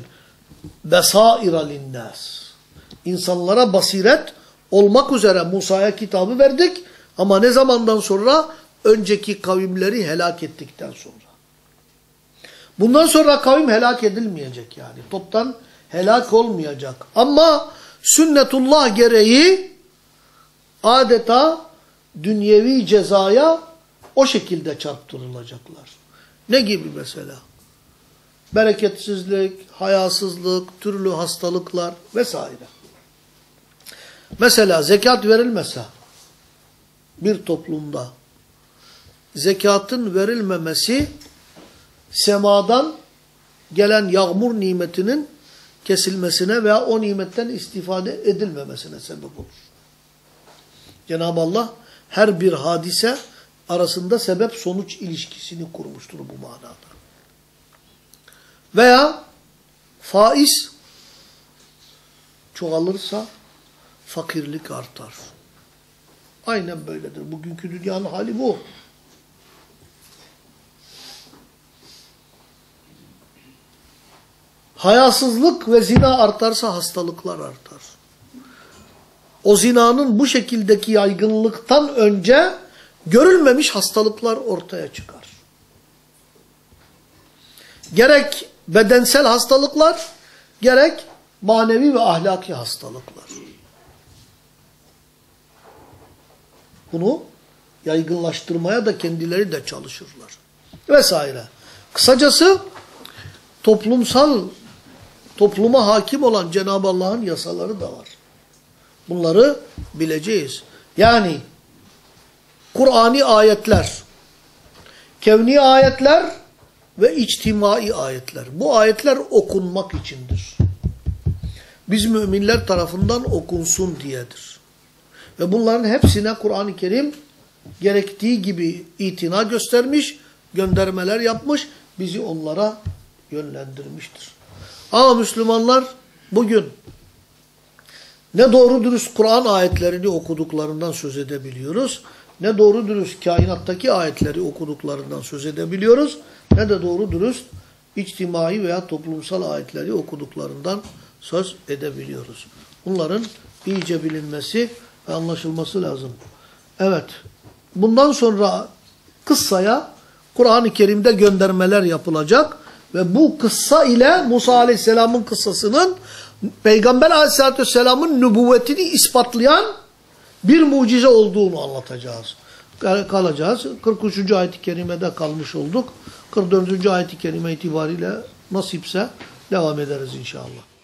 besaira linnas. İnsanlara basiret olmak üzere Musa'ya kitabı verdik ama ne zamandan sonra? Önceki kavimleri helak ettikten sonra. Bundan sonra kavim helak edilmeyecek yani. Toptan helak olmayacak. Ama sünnetullah gereği adeta dünyevi cezaya o şekilde çarptırılacaklar. Ne gibi mesela? Bereketsizlik, hayasızlık, türlü hastalıklar vesaire. Mesela zekat verilmese bir toplumda zekatın verilmemesi semadan gelen yağmur nimetinin kesilmesine veya o nimetten istifade edilmemesine sebep olur. Cenab-ı Allah her bir hadise arasında sebep-sonuç ilişkisini kurmuştur bu manada. Veya faiz çoğalırsa fakirlik artar. Aynen böyledir. Bugünkü dünyanın hali bu. Hayasızlık ve zina artarsa hastalıklar artar. O zinanın bu şekildeki yaygınlıktan önce görülmemiş hastalıklar ortaya çıkar. Gerek bedensel hastalıklar, gerek manevi ve ahlaki hastalıklar. Bunu yaygınlaştırmaya da kendileri de çalışırlar. Vesaire. Kısacası toplumsal, topluma hakim olan Cenab-ı Allah'ın yasaları da var. Bunları bileceğiz. Yani Kur'ani ayetler, kevni ayetler ve içtimai ayetler. Bu ayetler okunmak içindir. Biz müminler tarafından okunsun diyedir. Ve bunların hepsine Kur'an-ı Kerim gerektiği gibi itina göstermiş, göndermeler yapmış, bizi onlara yönlendirmiştir. Ama Müslümanlar bugün ne doğru dürüst Kur'an ayetlerini okuduklarından söz edebiliyoruz, ne doğru dürüst kainattaki ayetleri okuduklarından söz edebiliyoruz, ne de doğru dürüst içtimai veya toplumsal ayetleri okuduklarından söz edebiliyoruz. Bunların iyice bilinmesi ve anlaşılması lazım. Evet, bundan sonra kıssaya Kur'an-ı Kerim'de göndermeler yapılacak ve bu kıssa ile Musa Aleyhisselam'ın kıssasının Peygamber Aleyhisselatü Vesselam'ın nübüvvetini ispatlayan bir mucize olduğunu anlatacağız. Kalacağız. 43. ayet-i kerimede kalmış olduk. 44. ayet-i kerime itibariyle nasipse devam ederiz inşallah.